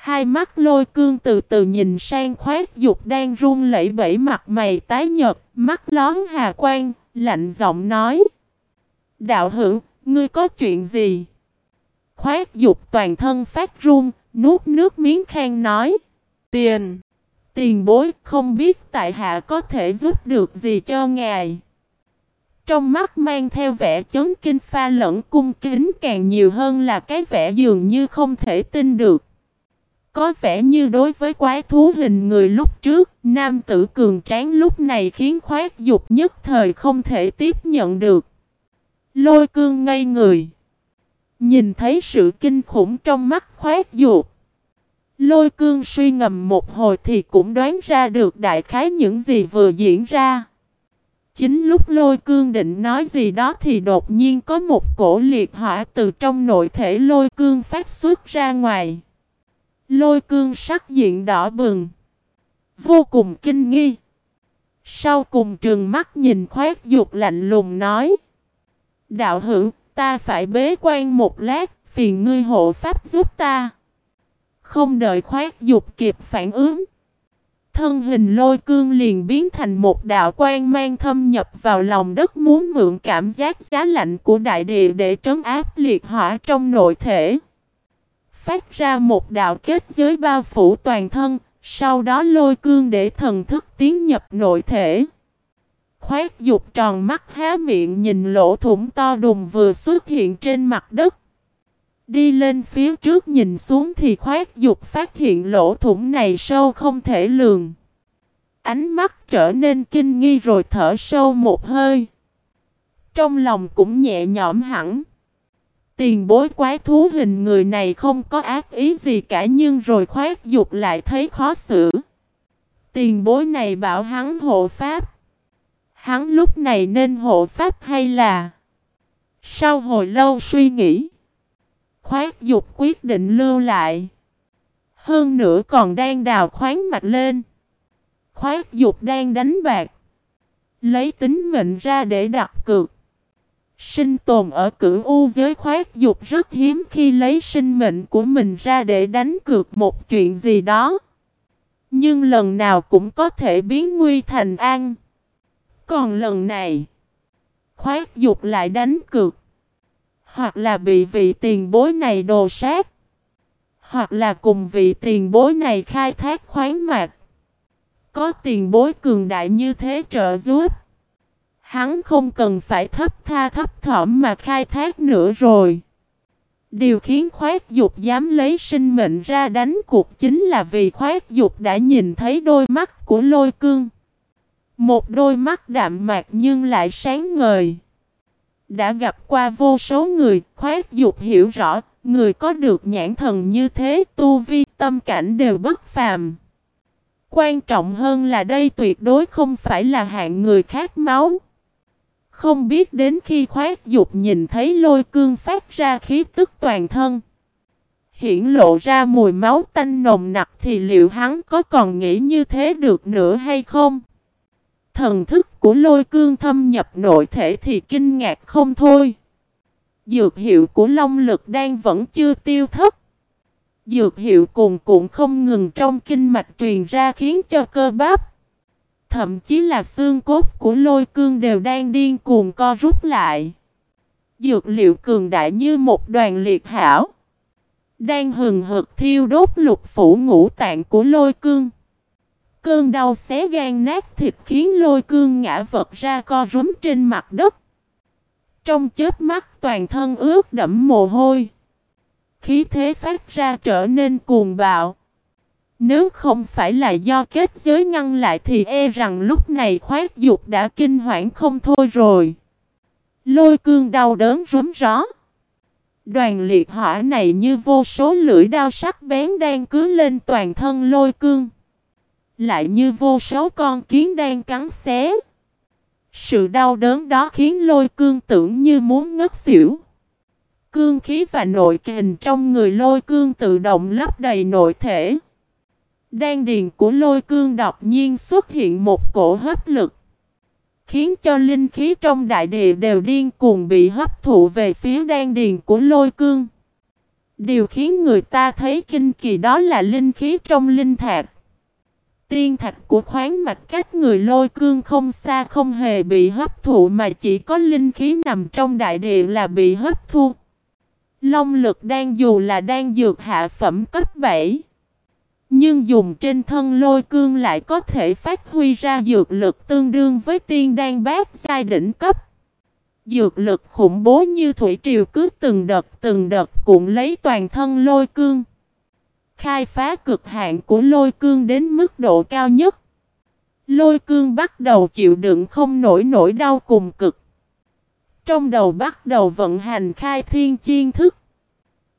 Hai mắt lôi cương từ từ nhìn sang khoét dục đang run lẩy bẩy mặt mày tái nhợt, mắt lón hà quang, lạnh giọng nói. Đạo hữu, ngươi có chuyện gì? Khoét dục toàn thân phát run, nuốt nước miếng khen nói. Tiền! Tiền bối không biết tại hạ có thể giúp được gì cho ngài. Trong mắt mang theo vẻ chấn kinh pha lẫn cung kính càng nhiều hơn là cái vẻ dường như không thể tin được. Có vẻ như đối với quái thú hình người lúc trước, nam tử cường tráng lúc này khiến khoát dục nhất thời không thể tiếp nhận được. Lôi cương ngây người. Nhìn thấy sự kinh khủng trong mắt khoát dục. Lôi cương suy ngầm một hồi thì cũng đoán ra được đại khái những gì vừa diễn ra. Chính lúc lôi cương định nói gì đó thì đột nhiên có một cổ liệt hỏa từ trong nội thể lôi cương phát xuất ra ngoài. Lôi cương sắc diện đỏ bừng. Vô cùng kinh nghi. Sau cùng trường mắt nhìn khoét dục lạnh lùng nói. Đạo hữu, ta phải bế quan một lát, phiền ngươi hộ pháp giúp ta. Không đợi khoét dục kịp phản ứng. Thân hình lôi cương liền biến thành một đạo quan mang thâm nhập vào lòng đất muốn mượn cảm giác giá lạnh của đại địa để trấn áp liệt hỏa trong nội thể. Phát ra một đạo kết giới bao phủ toàn thân, sau đó lôi cương để thần thức tiến nhập nội thể. Khoét dục tròn mắt há miệng nhìn lỗ thủng to đùng vừa xuất hiện trên mặt đất. Đi lên phía trước nhìn xuống thì khoét dục phát hiện lỗ thủng này sâu không thể lường. Ánh mắt trở nên kinh nghi rồi thở sâu một hơi. Trong lòng cũng nhẹ nhõm hẳn. Tiền bối quái thú hình người này không có ác ý gì cả nhưng rồi khoát dục lại thấy khó xử. Tiền bối này bảo hắn hộ pháp. Hắn lúc này nên hộ pháp hay là... Sau hồi lâu suy nghĩ. khoát dục quyết định lưu lại. Hơn nữa còn đang đào khoáng mạch lên. khoát dục đang đánh bạc. Lấy tính mệnh ra để đặt cược. Sinh tồn ở cửu u giới khoát dục rất hiếm khi lấy sinh mệnh của mình ra để đánh cược một chuyện gì đó. Nhưng lần nào cũng có thể biến nguy thành an. Còn lần này, khoát dục lại đánh cược. Hoặc là bị vị tiền bối này đồ sát. Hoặc là cùng vị tiền bối này khai thác khoáng mạc. Có tiền bối cường đại như thế trợ giúp. Hắn không cần phải thấp tha thấp thỏm mà khai thác nữa rồi. Điều khiến khoát dục dám lấy sinh mệnh ra đánh cuộc chính là vì khoát dục đã nhìn thấy đôi mắt của lôi cương. Một đôi mắt đạm mạc nhưng lại sáng ngời. Đã gặp qua vô số người, khoát dục hiểu rõ, người có được nhãn thần như thế tu vi tâm cảnh đều bất phàm. Quan trọng hơn là đây tuyệt đối không phải là hạng người khát máu. Không biết đến khi khoát dục nhìn thấy lôi cương phát ra khí tức toàn thân. Hiển lộ ra mùi máu tanh nồng nặc thì liệu hắn có còn nghĩ như thế được nữa hay không? Thần thức của lôi cương thâm nhập nội thể thì kinh ngạc không thôi. Dược hiệu của long lực đang vẫn chưa tiêu thất. Dược hiệu cuồn cuộn không ngừng trong kinh mạch truyền ra khiến cho cơ bắp. Thậm chí là xương cốt của lôi cương đều đang điên cuồng co rút lại. Dược liệu cường đại như một đoàn liệt hảo. Đang hừng hực thiêu đốt lục phủ ngũ tạng của lôi cương. Cơn đau xé gan nát thịt khiến lôi cương ngã vật ra co rúm trên mặt đất. Trong chớp mắt toàn thân ướt đẫm mồ hôi. Khí thế phát ra trở nên cuồng bạo. Nếu không phải là do kết giới ngăn lại thì e rằng lúc này khoát dục đã kinh hoảng không thôi rồi. Lôi cương đau đớn rúm rõ. Đoàn liệt hỏa này như vô số lưỡi đao sắc bén đang cứ lên toàn thân lôi cương. Lại như vô số con kiến đang cắn xé. Sự đau đớn đó khiến lôi cương tưởng như muốn ngất xỉu. Cương khí và nội kình trong người lôi cương tự động lấp đầy nội thể. Đan điền của lôi cương đột nhiên xuất hiện một cổ hấp lực. Khiến cho linh khí trong đại địa đều điên cuồng bị hấp thụ về phía đan điền của lôi cương. Điều khiến người ta thấy kinh kỳ đó là linh khí trong linh thạch. Tiên thạch của khoáng mạch cách người lôi cương không xa không hề bị hấp thụ mà chỉ có linh khí nằm trong đại địa là bị hấp thu. Long lực đang dù là đang dược hạ phẩm cấp 7. Nhưng dùng trên thân lôi cương lại có thể phát huy ra dược lực tương đương với tiên đan bát giai đỉnh cấp. Dược lực khủng bố như thủy triều cứ từng đợt từng đợt cuộn lấy toàn thân lôi cương. Khai phá cực hạn của lôi cương đến mức độ cao nhất. Lôi cương bắt đầu chịu đựng không nổi nỗi đau cùng cực. Trong đầu bắt đầu vận hành khai thiên chiên thức.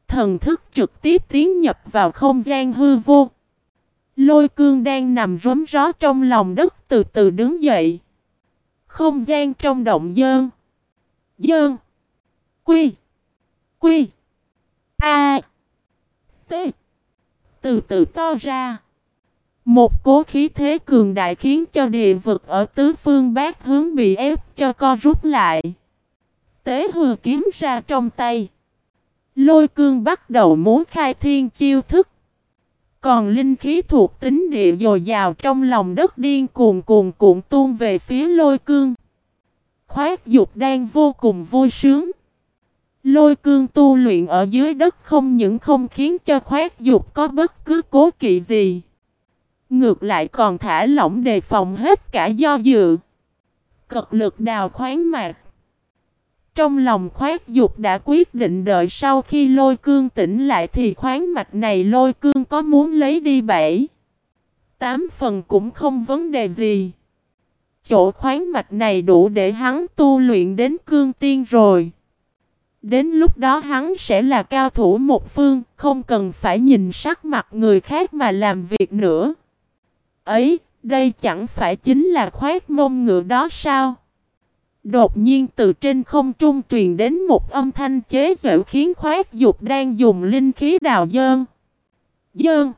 Thần thức trực tiếp tiến nhập vào không gian hư vô. Lôi cương đang nằm rống ró trong lòng đất từ từ đứng dậy. Không gian trong động dơn. Dơn. Quy. Quy. A. T. Từ từ to ra. Một cố khí thế cường đại khiến cho địa vực ở tứ phương bát hướng bị ép cho co rút lại. Tế hư kiếm ra trong tay. Lôi cương bắt đầu muốn khai thiên chiêu thức. Còn linh khí thuộc tính địa dồi dào trong lòng đất điên cuồng cuồn cuộn tuôn về phía lôi cương. Khoát dục đang vô cùng vui sướng. Lôi cương tu luyện ở dưới đất không những không khiến cho khoát dục có bất cứ cố kỵ gì. Ngược lại còn thả lỏng đề phòng hết cả do dự. Cật lực đào khoáng mạc. Trong lòng khoát dục đã quyết định đợi sau khi lôi cương tỉnh lại thì khoáng mạch này lôi cương có muốn lấy đi bảy. Tám phần cũng không vấn đề gì. Chỗ khoáng mạch này đủ để hắn tu luyện đến cương tiên rồi. Đến lúc đó hắn sẽ là cao thủ một phương, không cần phải nhìn sắc mặt người khác mà làm việc nữa. Ấy, đây chẳng phải chính là khoét mông ngựa đó sao? Đột nhiên từ trên không trung truyền đến một âm thanh chế giễu khiến khoát dục đang dùng linh khí đào dơn. Dơn.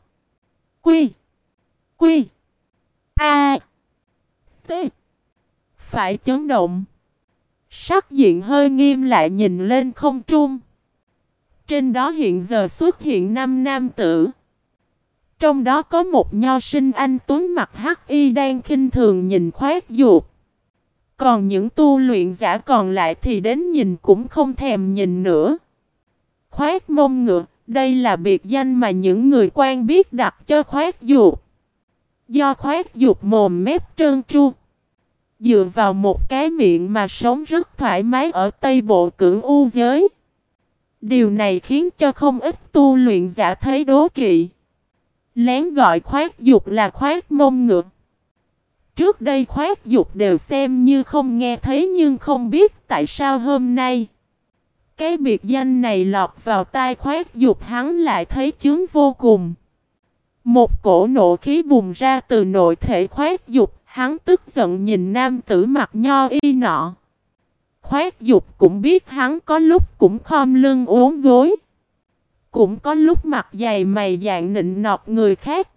Quy. Quy. A. T. Phải chấn động. Sắc diện hơi nghiêm lại nhìn lên không trung. Trên đó hiện giờ xuất hiện năm nam tử. Trong đó có một nho sinh anh tuấn mặt hắc y đang khinh thường nhìn khoát dục. Còn những tu luyện giả còn lại thì đến nhìn cũng không thèm nhìn nữa. Khoát mông ngựa, đây là biệt danh mà những người quan biết đặt cho khoát dục. Do khoát dục mồm mép trơn tru. Dựa vào một cái miệng mà sống rất thoải mái ở Tây Bộ cửu u giới. Điều này khiến cho không ít tu luyện giả thấy đố kỵ. Lén gọi khoát dục là khoát mông ngựa. Trước đây khoét dục đều xem như không nghe thấy nhưng không biết tại sao hôm nay. Cái biệt danh này lọt vào tai khoét dục hắn lại thấy chướng vô cùng. Một cổ nộ khí bùng ra từ nội thể khoét dục, hắn tức giận nhìn nam tử mặt nho y nọ. Khoét dục cũng biết hắn có lúc cũng khom lưng uốn gối. Cũng có lúc mặt dày mày dạng nịnh nọt người khác.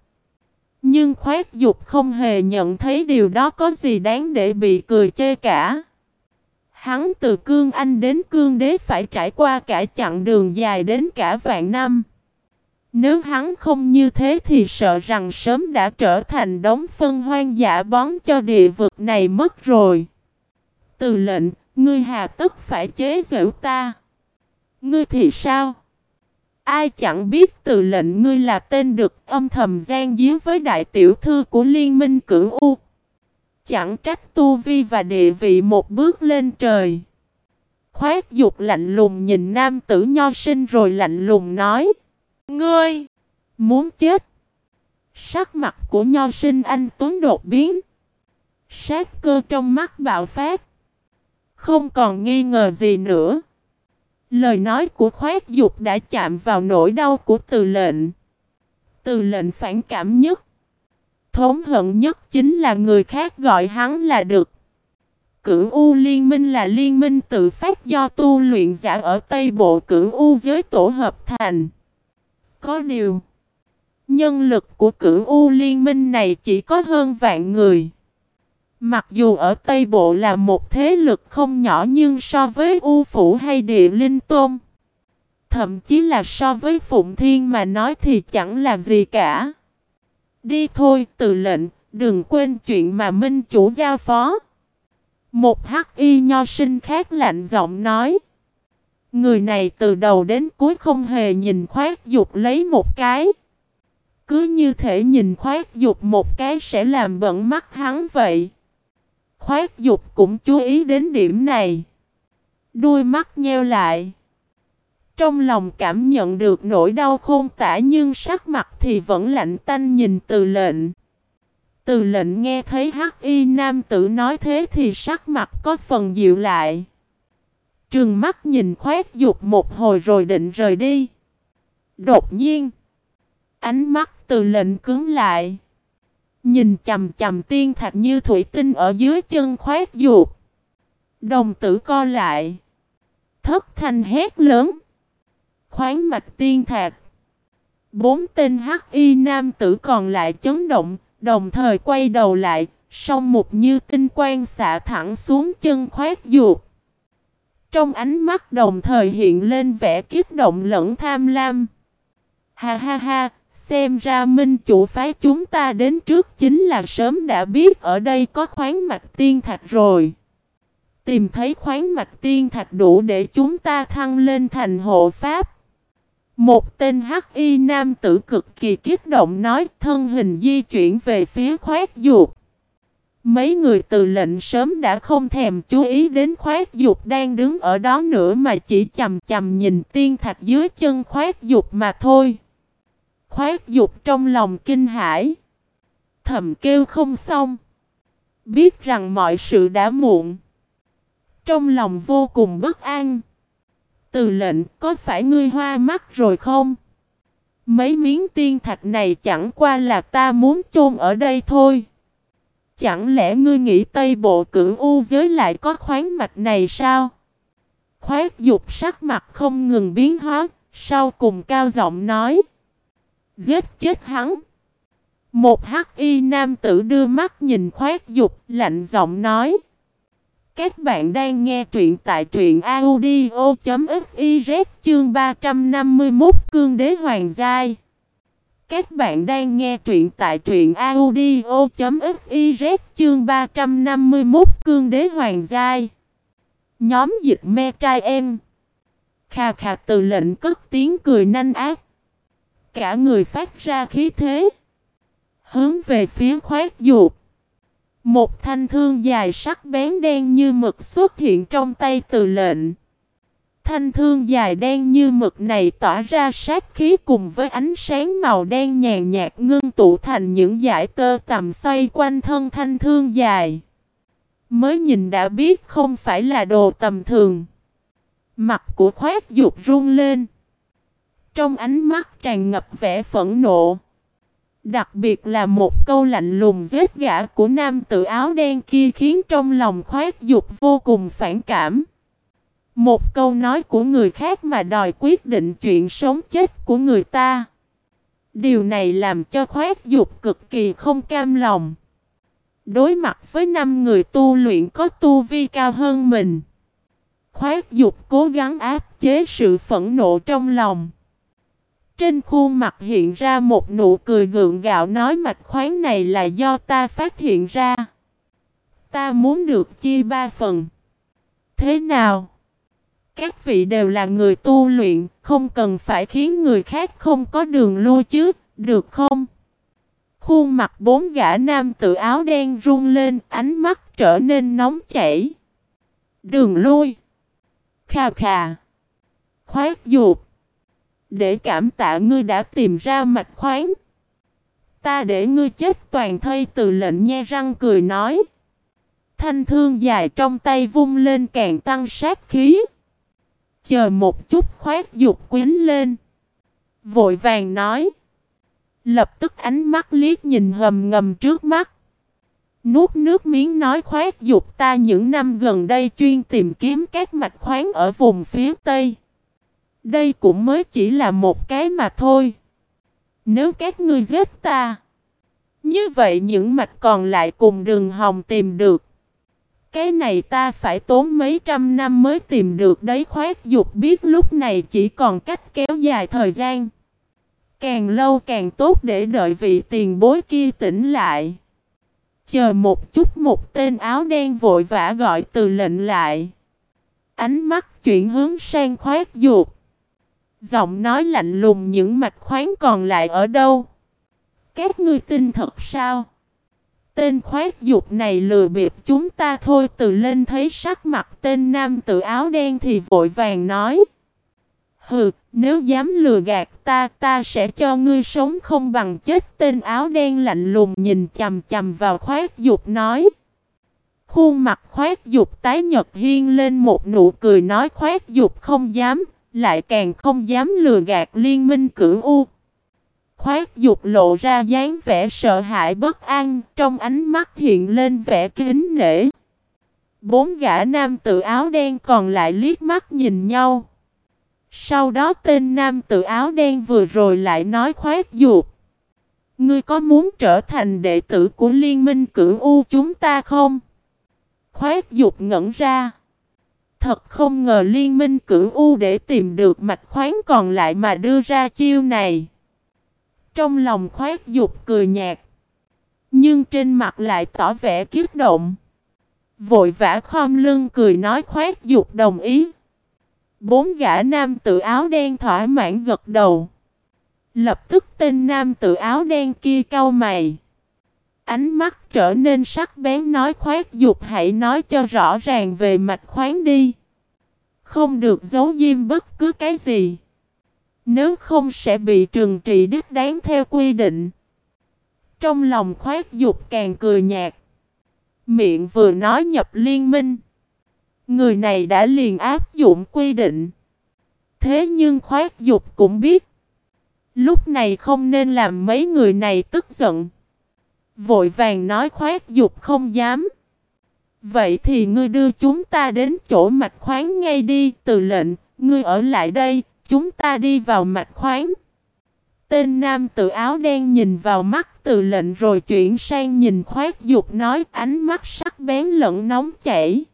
Nhưng khoét dục không hề nhận thấy điều đó có gì đáng để bị cười chê cả. Hắn từ cương anh đến cương đế phải trải qua cả chặng đường dài đến cả vạn năm. Nếu hắn không như thế thì sợ rằng sớm đã trở thành đống phân hoang dã bón cho địa vực này mất rồi. Từ lệnh, ngươi hà tức phải chế giễu ta. Ngươi thì sao? Ai chẳng biết từ lệnh ngươi là tên được, âm thầm gian díu với đại tiểu thư của liên minh cửu U. Chẳng trách tu vi và địa vị một bước lên trời. Khoát dục lạnh lùng nhìn nam tử nho sinh rồi lạnh lùng nói. Ngươi! Muốn chết! Sắc mặt của nho sinh anh Tuấn đột biến. Sát cơ trong mắt bạo phát. Không còn nghi ngờ gì nữa. Lời nói của khoét dục đã chạm vào nỗi đau của từ lệnh. Từ lệnh phản cảm nhất. Thống hận nhất chính là người khác gọi hắn là được. Cửu U Liên minh là liên minh tự phát do tu luyện giả ở Tây Bộ Cửu U giới tổ hợp thành. Có điều, nhân lực của cửu U Liên minh này chỉ có hơn vạn người. Mặc dù ở Tây Bộ là một thế lực không nhỏ nhưng so với U Phủ hay Địa Linh Tôn, Thậm chí là so với Phụng Thiên mà nói thì chẳng là gì cả. Đi thôi, từ lệnh, đừng quên chuyện mà Minh Chủ giao phó. Một hắc y nho sinh khác lạnh giọng nói. Người này từ đầu đến cuối không hề nhìn khoát dục lấy một cái. Cứ như thể nhìn khoát dục một cái sẽ làm bận mắt hắn vậy. Khoát dục cũng chú ý đến điểm này. Đuôi mắt nheo lại. Trong lòng cảm nhận được nỗi đau khôn tả nhưng sắc mặt thì vẫn lạnh tanh nhìn từ lệnh. Từ lệnh nghe thấy hắc y nam tử nói thế thì sắc mặt có phần dịu lại. Trường mắt nhìn khoét dục một hồi rồi định rời đi. Đột nhiên, ánh mắt từ lệnh cứng lại. Nhìn chầm chầm tiên thạch như thủy tinh ở dưới chân khoét ruột Đồng tử co lại. Thất thanh hét lớn. Khoáng mạch tiên thạch. Bốn tên hắc y nam tử còn lại chấn động, đồng thời quay đầu lại, song một như tinh quang xạ thẳng xuống chân khoét ruột Trong ánh mắt đồng thời hiện lên vẻ kiết động lẫn tham lam. Ha ha ha, xem ra minh chủ phái chúng ta đến trước chính là sớm đã biết ở đây có khoáng mạch tiên thạch rồi. Tìm thấy khoáng mạch tiên thạch đủ để chúng ta thăng lên thành hộ pháp. Một tên hắc y nam tử cực kỳ kích động nói, thân hình di chuyển về phía khoét dục. Mấy người từ lệnh sớm đã không thèm chú ý đến khoét dục đang đứng ở đó nữa mà chỉ chầm chầm nhìn tiên thạch dưới chân khoét dục mà thôi. Khoét dục trong lòng kinh hãi. Thầm kêu không xong. Biết rằng mọi sự đã muộn. Trong lòng vô cùng bất an. Từ lệnh có phải ngươi hoa mắt rồi không? Mấy miếng tiên thạch này chẳng qua là ta muốn chôn ở đây thôi. Chẳng lẽ ngươi nghĩ Tây Bộ cửu U giới lại có khoáng mạch này sao? Khoát dục sắc mặt không ngừng biến hóa, sau cùng cao giọng nói. Giết chết hắn. Một hắc y nam tử đưa mắt nhìn khoát dục, lạnh giọng nói. Các bạn đang nghe truyện tại truyện audio.fiz chương 351 Cương Đế Hoàng Giai. Các bạn đang nghe truyện tại truyện audio.fiz chương 351 Cương Đế Hoàng Giai. Nhóm dịch me trai em. Khà khà từ lệnh cất tiếng cười nanh ác. Cả người phát ra khí thế. Hướng về phía khoát dục. Một thanh thương dài sắc bén đen như mực xuất hiện trong tay từ lệnh. Thanh thương dài đen như mực này tỏa ra sát khí cùng với ánh sáng màu đen nhàn nhạt ngưng tụ thành những dải tơ tầm xoay quanh thân thanh thương dài. Mới nhìn đã biết không phải là đồ tầm thường. Mặt của khoét dục run lên. Trong ánh mắt tràn ngập vẻ phẫn nộ. Đặc biệt là một câu lạnh lùng giết gã của nam tự áo đen kia khiến trong lòng khoét dục vô cùng phản cảm. Một câu nói của người khác mà đòi quyết định chuyện sống chết của người ta. Điều này làm cho khoét dục cực kỳ không cam lòng. Đối mặt với năm người tu luyện có tu vi cao hơn mình. Khoét dục cố gắng áp chế sự phẫn nộ trong lòng. Trên khuôn mặt hiện ra một nụ cười gượng gạo nói mạch khoáng này là do ta phát hiện ra. Ta muốn được chia ba phần. Thế nào? Các vị đều là người tu luyện, không cần phải khiến người khác không có đường lui chứ, được không? Khuôn mặt bốn gã nam tự áo đen run lên, ánh mắt trở nên nóng chảy. Đường lui. Khà khà. Khoát dục. Để cảm tạ ngươi đã tìm ra mạch khoáng. Ta để ngươi chết toàn thây từ lệnh nhe răng cười nói. Thanh thương dài trong tay vung lên càng tăng sát khí. Chờ một chút khoát dục quyến lên. Vội vàng nói. Lập tức ánh mắt liếc nhìn hầm ngầm trước mắt. Nuốt nước miếng nói khoát dục ta những năm gần đây chuyên tìm kiếm các mạch khoáng ở vùng phía Tây. Đây cũng mới chỉ là một cái mà thôi. Nếu các ngươi giết ta. Như vậy những mạch còn lại cùng đường hồng tìm được. cái này ta phải tốn mấy trăm năm mới tìm được đấy khoát dục biết lúc này chỉ còn cách kéo dài thời gian. Càng lâu càng tốt để đợi vị tiền bối kia tỉnh lại. Chờ một chút một tên áo đen vội vã gọi từ lệnh lại. Ánh mắt chuyển hướng sang khoát dục. Giọng nói lạnh lùng những mạch khoáng còn lại ở đâu? Các ngươi tin thật sao? Tên khoát dục này lừa bịp chúng ta thôi từ lên thấy sắc mặt tên nam tự áo đen thì vội vàng nói. Hừ, nếu dám lừa gạt ta, ta sẽ cho ngươi sống không bằng chết. Tên áo đen lạnh lùng nhìn chầm chầm vào khoát dục nói. Khuôn mặt khoát dục tái nhật hiên lên một nụ cười nói khoát dục không dám, lại càng không dám lừa gạt liên minh cửu U. Khoát dục lộ ra dáng vẻ sợ hãi bất an, trong ánh mắt hiện lên vẻ kính nể. Bốn gã nam tự áo đen còn lại liếc mắt nhìn nhau. Sau đó tên nam tự áo đen vừa rồi lại nói khoát dục. Ngươi có muốn trở thành đệ tử của liên minh cửu U chúng ta không? Khoát dục ngẩn ra. Thật không ngờ liên minh cửu U để tìm được mạch khoáng còn lại mà đưa ra chiêu này. Trong lòng khoát dục cười nhạt. Nhưng trên mặt lại tỏ vẻ kiếp động. Vội vã khom lưng cười nói khoát dục đồng ý. Bốn gã nam tự áo đen thỏa mãn gật đầu. Lập tức tên nam tự áo đen kia cau mày. Ánh mắt trở nên sắc bén nói khoát dục hãy nói cho rõ ràng về mạch khoáng đi. Không được giấu diêm bất cứ cái gì. Nếu không sẽ bị trừng trị đứt đáng theo quy định. Trong lòng khoát dục càng cười nhạt. Miệng vừa nói nhập liên minh. Người này đã liền áp dụng quy định. Thế nhưng khoát dục cũng biết. Lúc này không nên làm mấy người này tức giận. Vội vàng nói khoát dục không dám. Vậy thì ngươi đưa chúng ta đến chỗ mạch khoáng ngay đi, từ lệnh, ngươi ở lại đây, chúng ta đi vào mạch khoáng. Tên nam tự áo đen nhìn vào mắt từ lệnh rồi chuyển sang nhìn khoát dục nói ánh mắt sắc bén lẫn nóng chảy.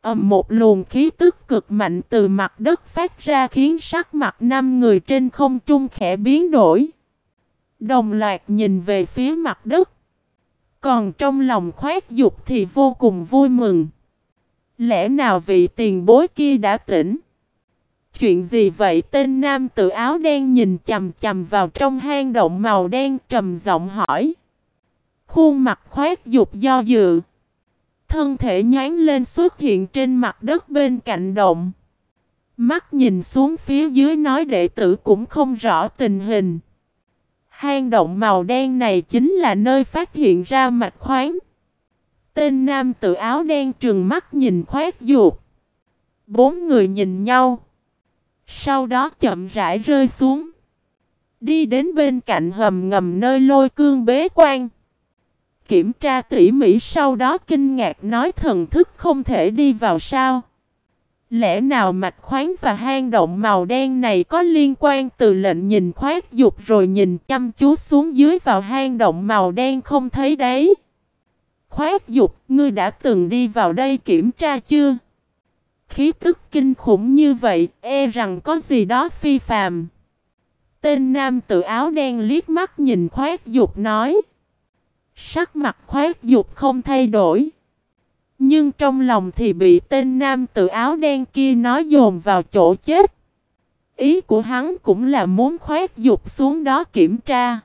Ầm một luồng khí tức cực mạnh từ mặt đất phát ra khiến sắc mặt năm người trên không trung khẽ biến đổi. Đồng loạt nhìn về phía mặt đất. Còn trong lòng khoét dục thì vô cùng vui mừng. Lẽ nào vị tiền bối kia đã tỉnh? Chuyện gì vậy tên nam tự áo đen nhìn chầm chầm vào trong hang động màu đen trầm giọng hỏi. Khuôn mặt khoét dục do dự. Thân thể nhán lên xuất hiện trên mặt đất bên cạnh động. Mắt nhìn xuống phía dưới nói đệ tử cũng không rõ tình hình. Hang động màu đen này chính là nơi phát hiện ra mạch khoáng. Tên nam tự áo đen trừng mắt nhìn khoét ruột. Bốn người nhìn nhau. Sau đó chậm rãi rơi xuống. Đi đến bên cạnh hầm ngầm nơi lôi cương bế quan. Kiểm tra tỉ mỉ sau đó kinh ngạc nói thần thức không thể đi vào sao. Lẽ nào mạch khoáng và hang động màu đen này có liên quan từ lệnh nhìn khoát dục rồi nhìn chăm chú xuống dưới vào hang động màu đen không thấy đấy. Khoát dục, ngươi đã từng đi vào đây kiểm tra chưa? Khí tức kinh khủng như vậy, e rằng có gì đó phi phàm. Tên nam tự áo đen liếc mắt nhìn khoát dục nói. Sắc mặt khoát dục không thay đổi. Nhưng trong lòng thì bị tên nam tự áo đen kia nói dồn vào chỗ chết. Ý của hắn cũng là muốn khoét dục xuống đó kiểm tra.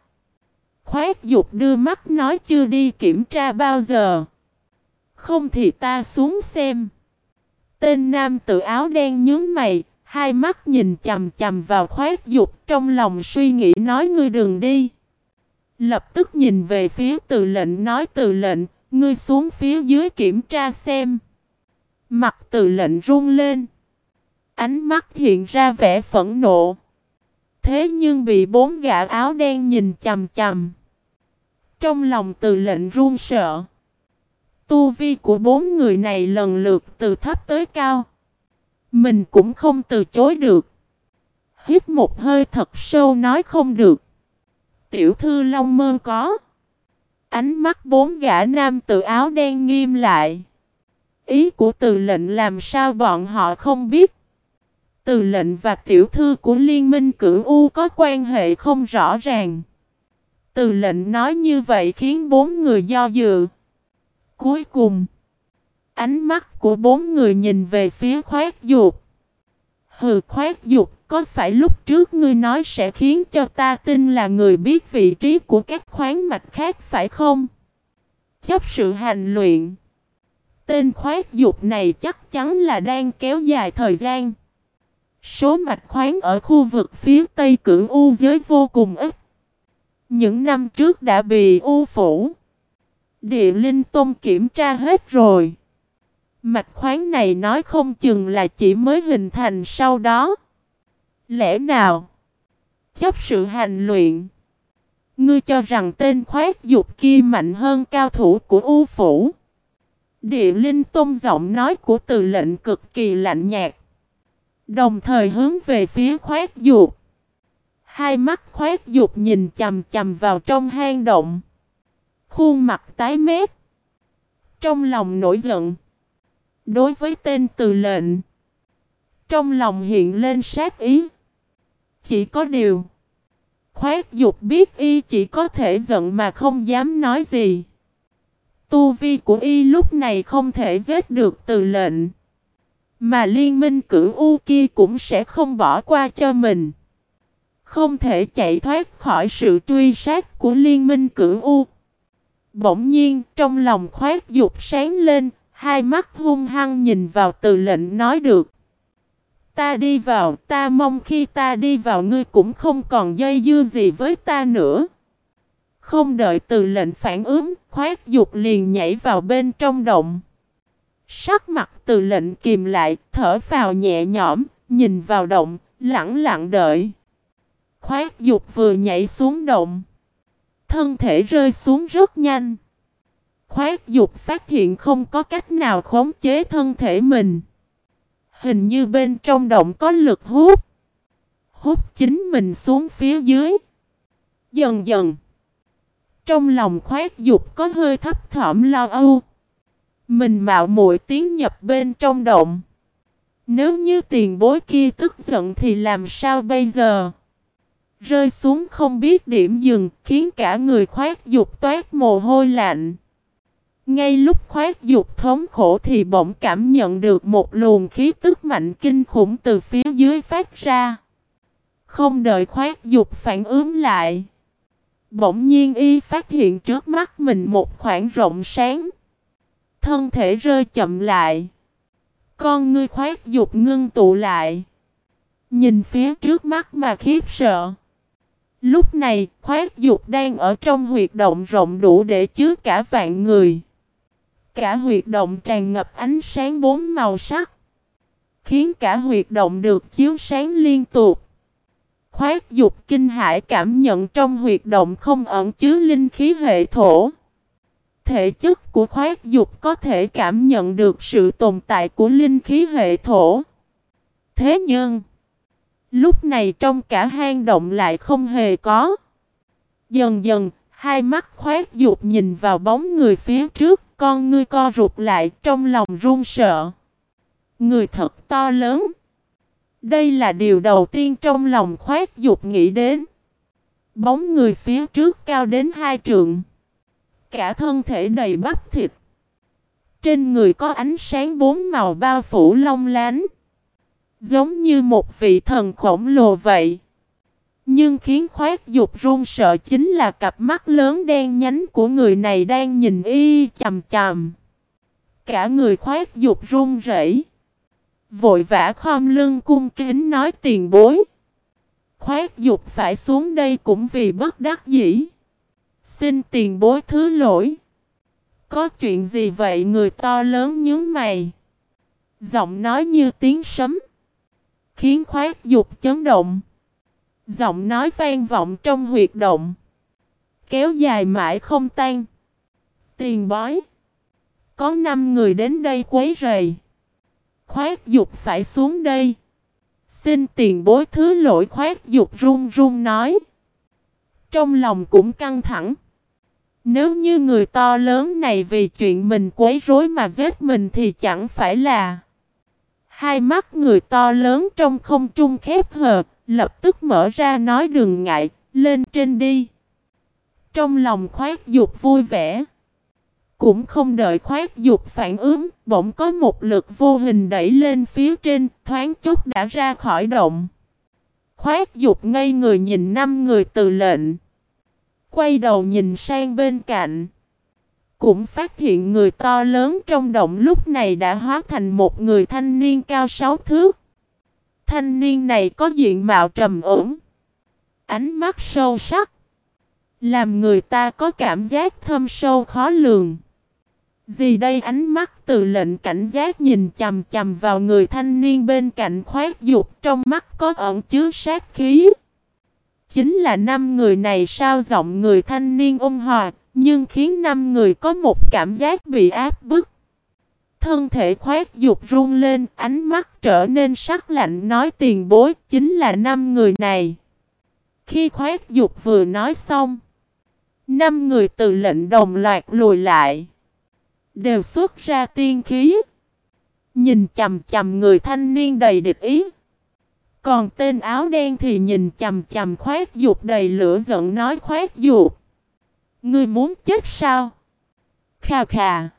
Khoét dục đưa mắt nói chưa đi kiểm tra bao giờ. Không thì ta xuống xem. Tên nam tự áo đen nhướng mày, hai mắt nhìn chầm chầm vào khoét dục trong lòng suy nghĩ nói ngươi đừng đi. Lập tức nhìn về phía từ lệnh nói từ lệnh, Ngươi xuống phía dưới kiểm tra xem. Mặt từ lệnh run lên. Ánh mắt hiện ra vẻ phẫn nộ. Thế nhưng bị bốn gã áo đen nhìn chầm chầm. Trong lòng từ lệnh run sợ. Tu vi của bốn người này lần lượt từ thấp tới cao. Mình cũng không từ chối được. Hít một hơi thật sâu nói không được. Tiểu thư Long Mơ có. Ánh mắt bốn gã nam tự áo đen nghiêm lại. Ý của từ lệnh làm sao bọn họ không biết. Từ lệnh và tiểu thư của liên minh cửu U có quan hệ không rõ ràng. Từ lệnh nói như vậy khiến bốn người do dự. Cuối cùng, ánh mắt của bốn người nhìn về phía khoét dục. Hừ khoát dục, có phải lúc trước ngươi nói sẽ khiến cho ta tin là người biết vị trí của các khoáng mạch khác phải không? Chấp sự hành luyện. Tên khoát dục này chắc chắn là đang kéo dài thời gian. Số mạch khoáng ở khu vực phía tây cửu U giới vô cùng ít. Những năm trước đã bị U phủ. Địa linh tông kiểm tra hết rồi. Mạch khoáng này nói không chừng là chỉ mới hình thành sau đó. Lẽ nào? Chấp sự hành luyện. Ngươi cho rằng tên khoát dục kia mạnh hơn cao thủ của U Phủ. Địa linh tôn giọng nói của từ lệnh cực kỳ lạnh nhạt. Đồng thời hướng về phía khoát dục. Hai mắt khoát dục nhìn chầm chầm vào trong hang động. Khuôn mặt tái mét. Trong lòng nổi giận. Đối với tên từ lệnh. Trong lòng hiện lên sát ý. Chỉ có điều. Khoát dục biết y chỉ có thể giận mà không dám nói gì. Tu vi của y lúc này không thể giết được từ lệnh. Mà liên minh cửu U kia cũng sẽ không bỏ qua cho mình. Không thể chạy thoát khỏi sự truy sát của liên minh cửu U. Bỗng nhiên trong lòng khoát dục sáng lên, hai mắt hung hăng nhìn vào từ lệnh nói được. Ta đi vào, ta mong khi ta đi vào ngươi cũng không còn dây dưa gì với ta nữa. Không đợi từ lệnh phản ứng, khoát dục liền nhảy vào bên trong động. Sắc mặt từ lệnh kìm lại, thở vào nhẹ nhõm, nhìn vào động, lặng lặng đợi. Khoát dục vừa nhảy xuống động. Thân thể rơi xuống rất nhanh. Khoát dục phát hiện không có cách nào khống chế thân thể mình. Hình như bên trong động có lực hút. Hút chính mình xuống phía dưới. Dần dần. Trong lòng khoát dục có hơi thấp thỏm lo âu. Mình mạo muội tiến nhập bên trong động. Nếu như tiền bối kia tức giận thì làm sao bây giờ? Rơi xuống không biết điểm dừng khiến cả người khoát dục toát mồ hôi lạnh. Ngay lúc khoát dục thống khổ thì bỗng cảm nhận được một luồng khí tức mạnh kinh khủng từ phía dưới phát ra. Không đợi khoát dục phản ứng lại. Bỗng nhiên y phát hiện trước mắt mình một khoảng rộng sáng. Thân thể rơi chậm lại. Con ngươi khoát dục ngưng tụ lại. Nhìn phía trước mắt mà khiếp sợ. Lúc này khoát dục đang ở trong huyệt động rộng đủ để chứa cả vạn người. Cả huyệt động tràn ngập ánh sáng bốn màu sắc. Khiến cả huyệt động được chiếu sáng liên tục. Khoát dục kinh hải cảm nhận trong huyệt động không ẩn chứa linh khí hệ thổ. Thể chất của khoát dục có thể cảm nhận được sự tồn tại của linh khí hệ thổ. Thế nhưng, lúc này trong cả hang động lại không hề có. Dần dần, hai mắt khoát dục nhìn vào bóng người phía trước, con ngươi co rụt lại trong lòng run sợ. Người thật to lớn. Đây là điều đầu tiên trong lòng khoát dục nghĩ đến. Bóng người phía trước cao đến hai trượng. Cả thân thể đầy bắp thịt. Trên người có ánh sáng bốn màu bao phủ long lánh. Giống như một vị thần khổng lồ vậy. Nhưng khiến khoát dục run sợ chính là cặp mắt lớn đen nhánh của người này đang nhìn y chầm chầm. Cả người khoát dục run rẩy. Vội vã khom lưng cung kính nói tiền bối. Khoát dục phải xuống đây cũng vì bất đắc dĩ. Xin tiền bối thứ lỗi. Có chuyện gì vậy người to lớn nhướng mày. Giọng nói như tiếng sấm. Khiến khoát dục chấn động. Giọng nói vang vọng trong huyệt động. Kéo dài mãi không tan. Tiền bói. Có năm người đến đây quấy rầy. Khoát dục phải xuống đây. Xin tiền bối thứ lỗi khoát dục run run nói. Trong lòng cũng căng thẳng. Nếu như người to lớn này vì chuyện mình quấy rối mà giết mình thì chẳng phải là Hai mắt người to lớn trong không trung khép hờ, lập tức mở ra nói đừng ngại, lên trên đi. Trong lòng khoát dục vui vẻ. Cũng không đợi khoát dục phản ứng, bỗng có một lực vô hình đẩy lên phía trên, thoáng chút đã ra khỏi động. Khoát dục ngây người nhìn năm người từ lệnh. Quay đầu nhìn sang bên cạnh. Cũng phát hiện người to lớn trong động lúc này đã hóa thành một người thanh niên cao sáu thước. Thanh niên này có diện mạo trầm ổn. Ánh mắt sâu sắc. Làm người ta có cảm giác thâm sâu khó lường. Gì đây ánh mắt từ lệnh cảnh giác nhìn chầm chầm vào người thanh niên bên cạnh khoát dục trong mắt có ẩn chứa sát khí. Chính là năm người này sao giọng người thanh niên ôn hòa, nhưng khiến năm người có một cảm giác bị áp bức. Thân thể khoát dục run lên, ánh mắt trở nên sắc lạnh nói tiền bối chính là năm người này. Khi khoát dục vừa nói xong, năm người từ lệnh đồng loạt lùi lại. Đều xuất ra tiên khí. Nhìn chầm chầm người thanh niên đầy địch ý. Còn tên áo đen thì nhìn chầm chầm khoát dục đầy lửa giận nói khoát dục. Ngươi muốn chết sao? Khà khà.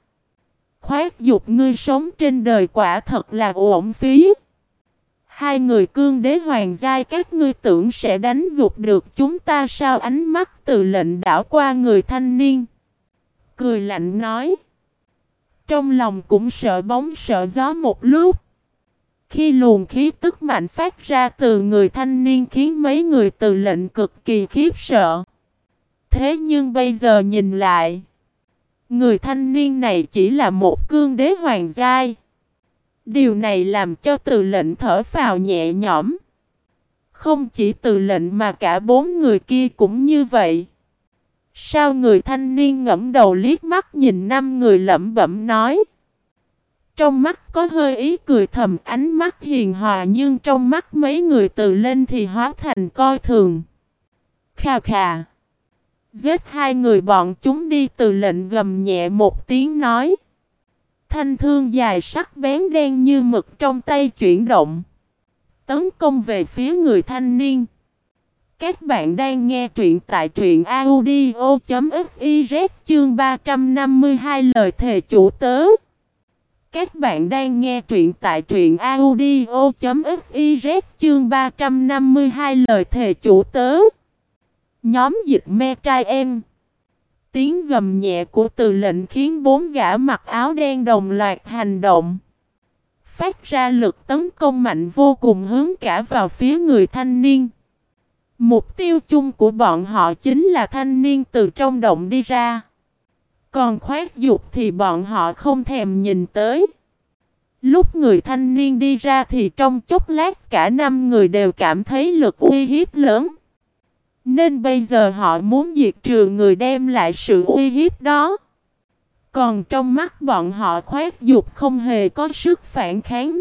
Khoát dục ngươi sống trên đời quả thật là uổng phí. Hai người cương đế hoàng giai các ngươi tưởng sẽ đánh gục được chúng ta sao ánh mắt từ lệnh đảo qua người thanh niên. Cười lạnh nói. Trong lòng cũng sợ bóng sợ gió một lúc. Khi luồng khí tức mạnh phát ra từ người thanh niên khiến mấy người từ lệnh cực kỳ khiếp sợ. Thế nhưng bây giờ nhìn lại, người thanh niên này chỉ là một cương đế hoàng giai. Điều này làm cho từ lệnh thở phào nhẹ nhõm. Không chỉ từ lệnh mà cả bốn người kia cũng như vậy. Sao người thanh niên ngẫm đầu liếc mắt nhìn năm người lẩm bẩm nói. Trong mắt có hơi ý cười thầm, ánh mắt hiền hòa nhưng trong mắt mấy người từ lên thì hóa thành coi thường. Khà khà. Giết hai người bọn chúng đi từ lệnh gầm nhẹ một tiếng nói. Thanh thương dài sắc bén đen như mực trong tay chuyển động. Tấn công về phía người thanh niên. Các bạn đang nghe truyện tại truyện audio.fiz chương 352 lời thề chủ tớ. Các bạn đang nghe truyện tại truyện audio.fiz chương 352 lời thề chủ tớ. Nhóm dịch me trai em. Tiếng gầm nhẹ của từ lệnh khiến bốn gã mặc áo đen đồng loạt hành động. Phát ra lực tấn công mạnh vô cùng hướng cả vào phía người thanh niên. Mục tiêu chung của bọn họ chính là thanh niên từ trong động đi ra. Còn khoát dục thì bọn họ không thèm nhìn tới. Lúc người thanh niên đi ra thì trong chốc lát cả năm người đều cảm thấy lực uy hiếp lớn. Nên bây giờ họ muốn diệt trừ người đem lại sự uy hiếp đó. Còn trong mắt bọn họ khoát dục không hề có sức phản kháng.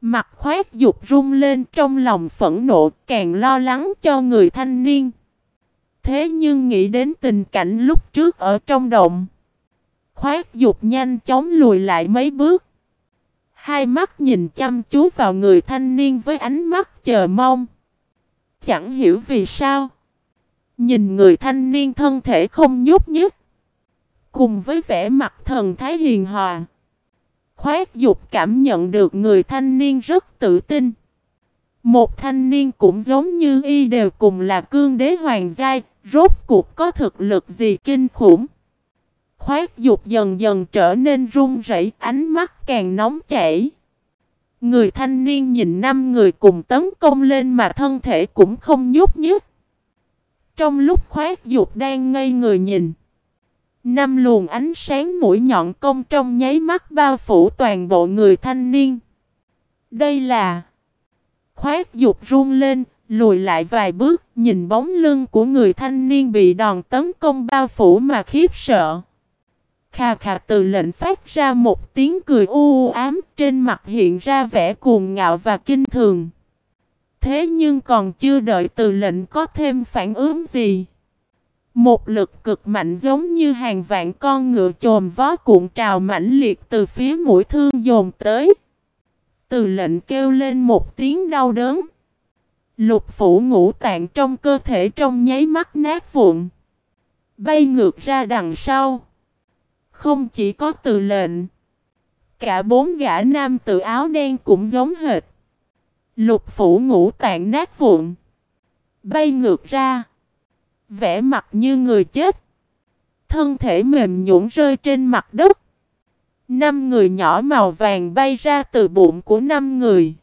Mặt khoát dục rung lên trong lòng phẫn nộ, càng lo lắng cho người thanh niên. Thế nhưng nghĩ đến tình cảnh lúc trước ở trong động. Khoát dục nhanh chóng lùi lại mấy bước. Hai mắt nhìn chăm chú vào người thanh niên với ánh mắt chờ mong. Chẳng hiểu vì sao. Nhìn người thanh niên thân thể không nhúc nhích. Cùng với vẻ mặt thần thái hiền hòa. Khoát dục cảm nhận được người thanh niên rất tự tin. Một thanh niên cũng giống như y đều cùng là cương đế hoàng giai, rốt cuộc có thực lực gì kinh khủng. Khoát dục dần dần trở nên run rẩy, ánh mắt càng nóng chảy. Người thanh niên nhìn năm người cùng tấn công lên mà thân thể cũng không nhúc nhích. Trong lúc khoát dục đang ngây người nhìn. Năm luồng ánh sáng mũi nhọn công trong nháy mắt bao phủ toàn bộ người thanh niên. Đây là... Khoát dục run lên, lùi lại vài bước, nhìn bóng lưng của người thanh niên bị đòn tấn công bao phủ mà khiếp sợ. Khà khà từ lệnh phát ra một tiếng cười u ám, trên mặt hiện ra vẻ cuồng ngạo và kinh thường. Thế nhưng còn chưa đợi từ lệnh có thêm phản ứng gì. Một lực cực mạnh giống như hàng vạn con ngựa chồm vó cuộn trào mãnh liệt từ phía mũi thương dồn tới. Từ lệnh kêu lên một tiếng đau đớn. Lục phủ ngũ tạng trong cơ thể trong nháy mắt nát vụn. Bay ngược ra đằng sau. Không chỉ có từ lệnh. Cả bốn gã nam tự áo đen cũng giống hệt. Lục phủ ngũ tạng nát vụn. Bay ngược ra. Vẽ mặt như người chết. Thân thể mềm nhũn rơi trên mặt đất. Năm người nhỏ màu vàng bay ra từ bụng của năm người.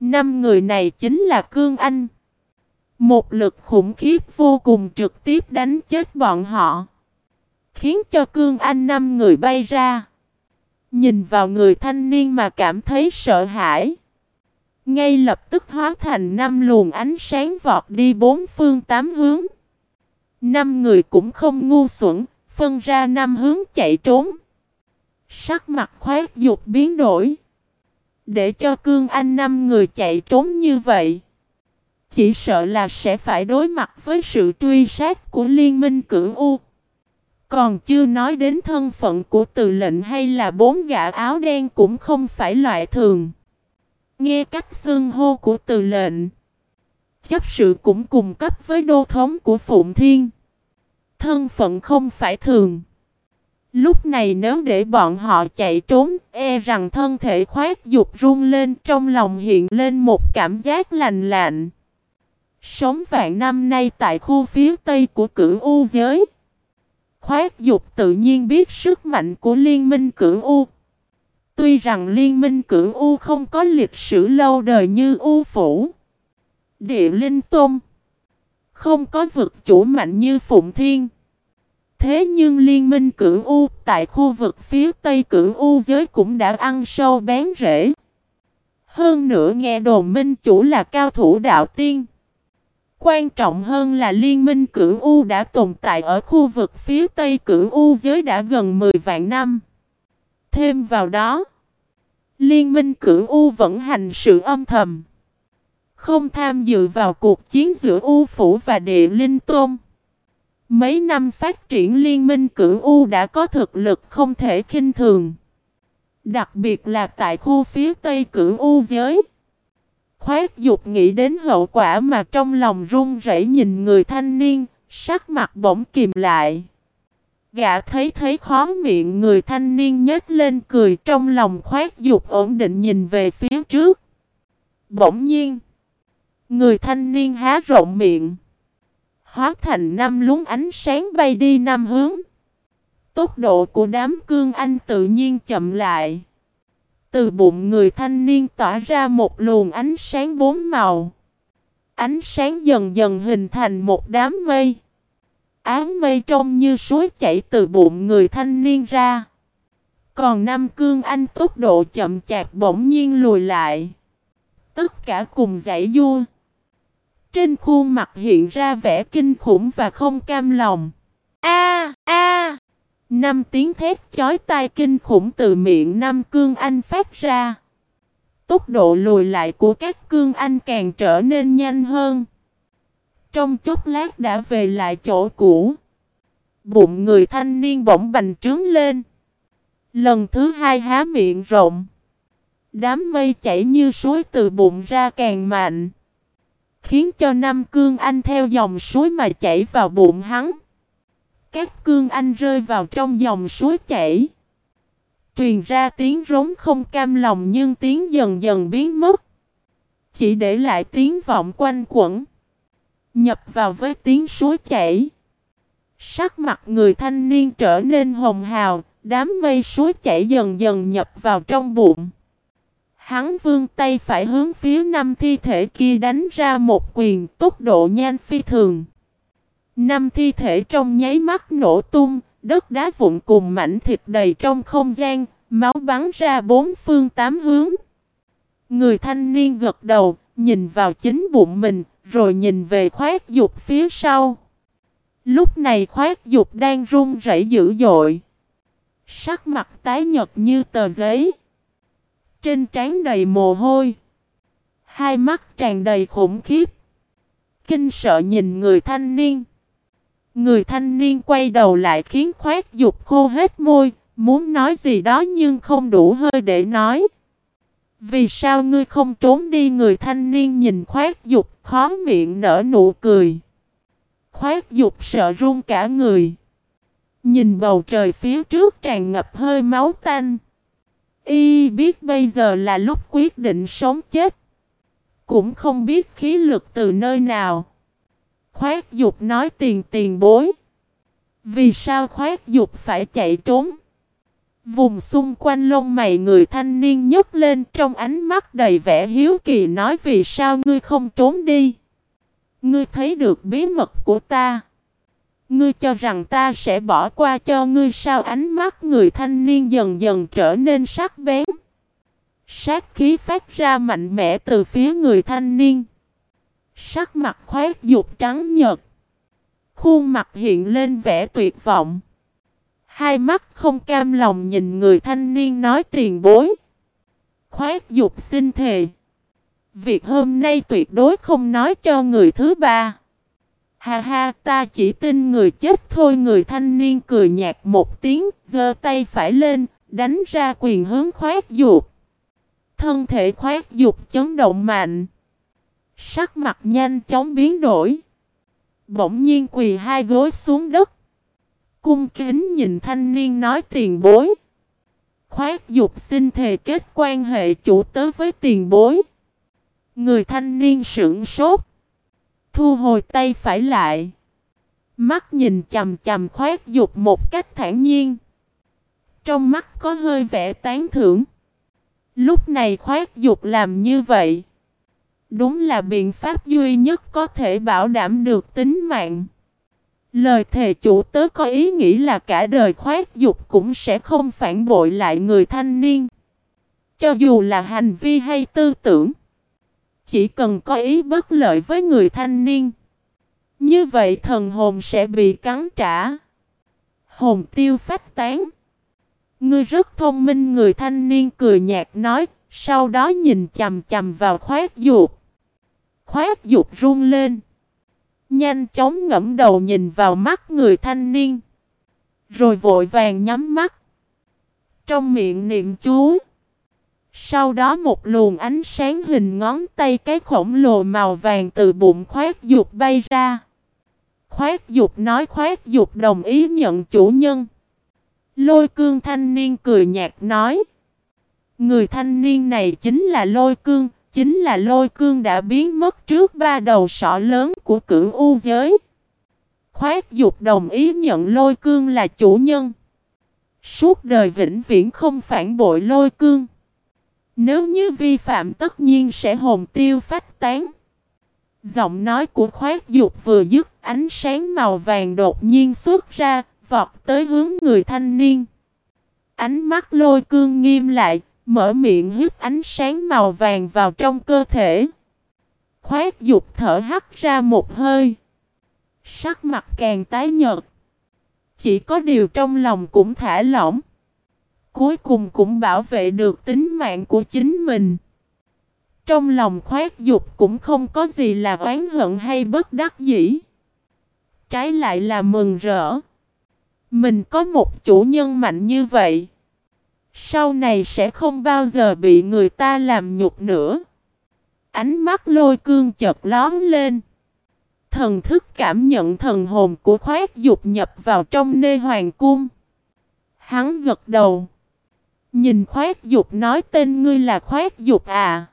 Năm người này chính là Cương Anh. Một lực khủng khiếp vô cùng trực tiếp đánh chết bọn họ. Khiến cho Cương Anh năm người bay ra. Nhìn vào người thanh niên mà cảm thấy sợ hãi. Ngay lập tức hóa thành năm luồng ánh sáng vọt đi bốn phương tám hướng. Năm người cũng không ngu xuẩn, phân ra năm hướng chạy trốn. Sắc mặt khoát dục biến đổi. Để cho cương anh năm người chạy trốn như vậy. Chỉ sợ là sẽ phải đối mặt với sự truy sát của liên minh cửu U. Còn chưa nói đến thân phận của từ lệnh hay là bốn gã áo đen cũng không phải loại thường. Nghe cách xưng hô của từ lệnh. Chấp sự cũng cùng cấp với đô thống của Phụng Thiên. Thân phận không phải thường. Lúc này nếu để bọn họ chạy trốn, e rằng thân thể khoát dục run lên trong lòng hiện lên một cảm giác lành lạnh. Sống vạn năm nay tại khu phía tây của cửu U giới. Khoát dục tự nhiên biết sức mạnh của liên minh cửu U. Tuy rằng liên minh cửu U không có lịch sử lâu đời như U Phủ, Địa Linh Tôn, không có vực chủ mạnh như Phụng Thiên. Thế nhưng liên minh cửu U tại khu vực phía tây cửu U giới cũng đã ăn sâu bén rễ. Hơn nữa nghe đồn minh chủ là cao thủ đạo tiên. Quan trọng hơn là liên minh cửu U đã tồn tại ở khu vực phía tây cửu U giới đã gần 10 vạn năm. Thêm vào đó, liên minh cửu U vẫn hành sự âm thầm. Không tham dự vào cuộc chiến giữa U Phủ và Địa Linh Tôn. Mấy năm phát triển liên minh cửu U đã có thực lực không thể khinh thường. Đặc biệt là tại khu phía tây cửu U giới. Khoát dục nghĩ đến hậu quả mà trong lòng run rẩy nhìn người thanh niên, sắc mặt bỗng kìm lại. Gã thấy thấy khó miệng người thanh niên nhếch lên cười trong lòng khoát dục ổn định nhìn về phía trước. Bỗng nhiên, người thanh niên há rộng miệng hóa thành năm lúng ánh sáng bay đi năm hướng. Tốc độ của đám cương anh tự nhiên chậm lại. Từ bụng người thanh niên tỏa ra một luồng ánh sáng bốn màu. Ánh sáng dần dần hình thành một đám mây. Áng mây trông như suối chảy từ bụng người thanh niên ra. Còn năm cương anh tốc độ chậm chạp bỗng nhiên lùi lại. Tất cả cùng giải vua. Trên khuôn mặt hiện ra vẻ kinh khủng và không cam lòng. A a Năm tiếng thét chói tai kinh khủng từ miệng năm cương anh phát ra. Tốc độ lùi lại của các cương anh càng trở nên nhanh hơn. Trong chốc lát đã về lại chỗ cũ. Bụng người thanh niên bỗng bành trướng lên. Lần thứ hai há miệng rộng. Đám mây chảy như suối từ bụng ra càng mạnh. Khiến cho năm cương anh theo dòng suối mà chảy vào bụng hắn. Các cương anh rơi vào trong dòng suối chảy. Truyền ra tiếng rống không cam lòng nhưng tiếng dần dần biến mất. Chỉ để lại tiếng vọng quanh quẩn. Nhập vào với tiếng suối chảy. Sắc mặt người thanh niên trở nên hồng hào, đám mây suối chảy dần dần nhập vào trong bụng. Hắn vương tay phải hướng phía năm thi thể kia đánh ra một quyền tốc độ nhanh phi thường. Năm thi thể trong nháy mắt nổ tung, đất đá vụn cùng mảnh thịt đầy trong không gian, máu bắn ra bốn phương tám hướng. Người thanh niên gật đầu, nhìn vào chính bụng mình, rồi nhìn về khoác dục phía sau. Lúc này khoác dục đang run rẩy dữ dội. Sắc mặt tái nhật như tờ giấy. Trên trán đầy mồ hôi. Hai mắt tràn đầy khủng khiếp. Kinh sợ nhìn người thanh niên. Người thanh niên quay đầu lại khiến khoét dục khô hết môi, muốn nói gì đó nhưng không đủ hơi để nói. Vì sao ngươi không trốn đi người thanh niên nhìn khoét dục khó miệng nở nụ cười. Khoét dục sợ run cả người. Nhìn bầu trời phía trước tràn ngập hơi máu tanh. Y biết bây giờ là lúc quyết định sống chết. Cũng không biết khí lực từ nơi nào. Khoét dục nói tiền tiền bối. Vì sao khoét dục phải chạy trốn? Vùng xung quanh lông mày người thanh niên nhấc lên trong ánh mắt đầy vẻ hiếu kỳ nói, vì sao ngươi không trốn đi. Ngươi thấy được bí mật của ta. Ngươi cho rằng ta sẽ bỏ qua cho ngươi sao ánh mắt người thanh niên dần dần trở nên sắc bén. Sát khí phát ra mạnh mẽ từ phía người thanh niên. Sắc mặt khoét dục trắng nhợt. Khuôn mặt hiện lên vẻ tuyệt vọng. Hai mắt không cam lòng nhìn người thanh niên nói tiền bối. Khoét dục xin thề. Việc hôm nay tuyệt đối không nói cho người thứ ba. Ha ha, ta chỉ tin người chết thôi. Người thanh niên cười nhạt một tiếng, giơ tay phải lên, đánh ra quyền hướng khoét dục. Thân thể khoét dục chấn động mạnh. Sắc mặt nhanh chóng biến đổi. Bỗng nhiên quỳ hai gối xuống đất. Cung kính nhìn thanh niên nói tiền bối. Khoát dục xin thề kết quan hệ chủ tớ với tiền bối. Người thanh niên sững sốt. Thu hồi tay phải lại. Mắt nhìn chầm chầm khoát dục một cách thản nhiên. Trong mắt có hơi vẻ tán thưởng. Lúc này khoát dục làm như vậy. Đúng là biện pháp duy nhất có thể bảo đảm được tính mạng. Lời thề chủ tớ có ý nghĩ là cả đời khoát dục cũng sẽ không phản bội lại người thanh niên. Cho dù là hành vi hay tư tưởng. Chỉ cần có ý bất lợi với người thanh niên. Như vậy thần hồn sẽ bị cắn trả. Hồn tiêu phách tán. Ngươi rất thông minh, người thanh niên cười nhạt nói. Sau đó nhìn chầm chầm vào khoát dục. Khoát dục run lên. Nhanh chóng ngẫm đầu nhìn vào mắt người thanh niên. Rồi vội vàng nhắm mắt. Trong miệng niệm chú. Sau đó một luồng ánh sáng hình ngón tay cái khổng lồ màu vàng từ bụng khoát dục bay ra. Khoát dục nói khoát dục đồng ý nhận chủ nhân. Lôi cương thanh niên cười nhạt nói. Người thanh niên này chính là lôi cương, chính là lôi cương đã biến mất trước ba đầu sọ lớn của cửu u giới. Khoát dục đồng ý nhận lôi cương là chủ nhân. Suốt đời vĩnh viễn không phản bội lôi cương. Nếu như vi phạm tất nhiên sẽ hồn tiêu phách tán. Giọng nói của khoát dục vừa dứt ánh sáng màu vàng đột nhiên xuất ra, vọt tới hướng người thanh niên. Ánh mắt lôi cương nghiêm lại, Mở miệng hít ánh sáng màu vàng vào trong cơ thể. Khoét dục thở hắt ra một hơi. Sắc mặt càng tái nhợt. Chỉ có điều trong lòng cũng thả lỏng. Cuối cùng cũng bảo vệ được tính mạng của chính mình. Trong lòng khoét dục cũng không có gì là oán hận hay bất đắc dĩ. Trái lại là mừng rỡ. Mình có một chủ nhân mạnh như vậy. Sau này sẽ không bao giờ bị người ta làm nhục nữa. Ánh mắt lôi cương chợt lón lên. Thần thức cảm nhận thần hồn của khoát dục nhập vào trong nê hoàng cung. Hắn gật đầu. Nhìn khoát dục nói tên ngươi là khoát dục à.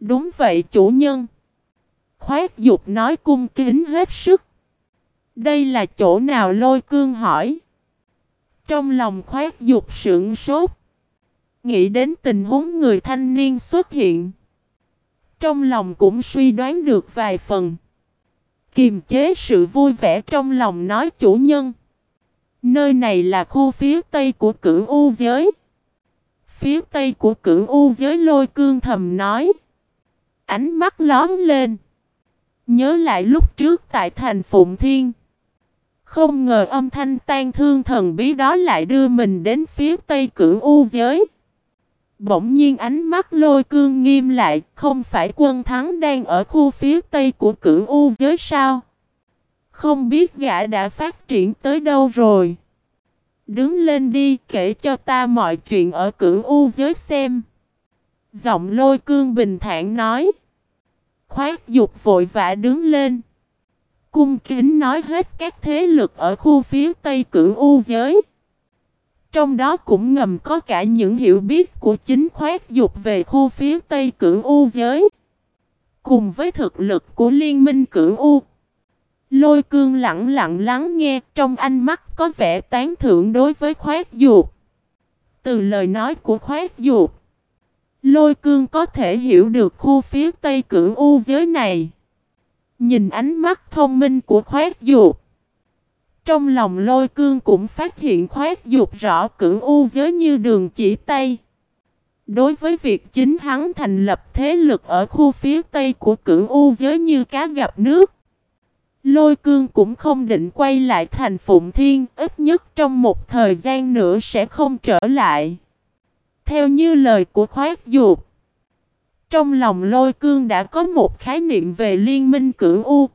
Đúng vậy chủ nhân. Khoát dục nói cung kính hết sức. Đây là chỗ nào lôi cương hỏi. Trong lòng khoét dục sưởng sốt. Nghĩ đến tình huống người thanh niên xuất hiện. Trong lòng cũng suy đoán được vài phần. Kiềm chế sự vui vẻ trong lòng nói chủ nhân. Nơi này là khu phía tây của cửu u giới. Phía tây của cửu u giới lôi cương thầm nói. Ánh mắt lóm lên. Nhớ lại lúc trước tại thành Phụng Thiên. Không ngờ âm thanh tan thương thần bí đó lại đưa mình đến phía tây cửu u giới. Bỗng nhiên ánh mắt lôi cương nghiêm lại, không phải quân thắng đang ở khu phía tây của cửu u giới sao? Không biết gã đã phát triển tới đâu rồi. Đứng lên đi kể cho ta mọi chuyện ở cửu u giới xem. Giọng lôi cương bình thản nói. Khoát dục vội vã đứng lên. Cung kính nói hết các thế lực ở khu phía tây cửu u giới. Trong đó cũng ngầm có cả những hiểu biết của chính khoát dục về khu phía tây cửu u giới. Cùng với thực lực của liên minh cửu u. Lôi cương lặng lặng lắng nghe trong ánh mắt có vẻ tán thưởng đối với khoát dục. Từ lời nói của khoát dục. Lôi cương có thể hiểu được khu phía tây cửu u giới này. Nhìn ánh mắt thông minh của khoét dục. Trong lòng lôi cương cũng phát hiện khoét dục rõ cửu u giới như đường chỉ tay. Đối với việc chính hắn thành lập thế lực ở khu phía tây của cửu u giới như cá gặp nước. Lôi cương cũng không định quay lại thành Phụng Thiên, ít nhất trong một thời gian nữa sẽ không trở lại. Theo như lời của khoát dục, trong lòng lôi cương đã có một khái niệm về liên minh cửu U.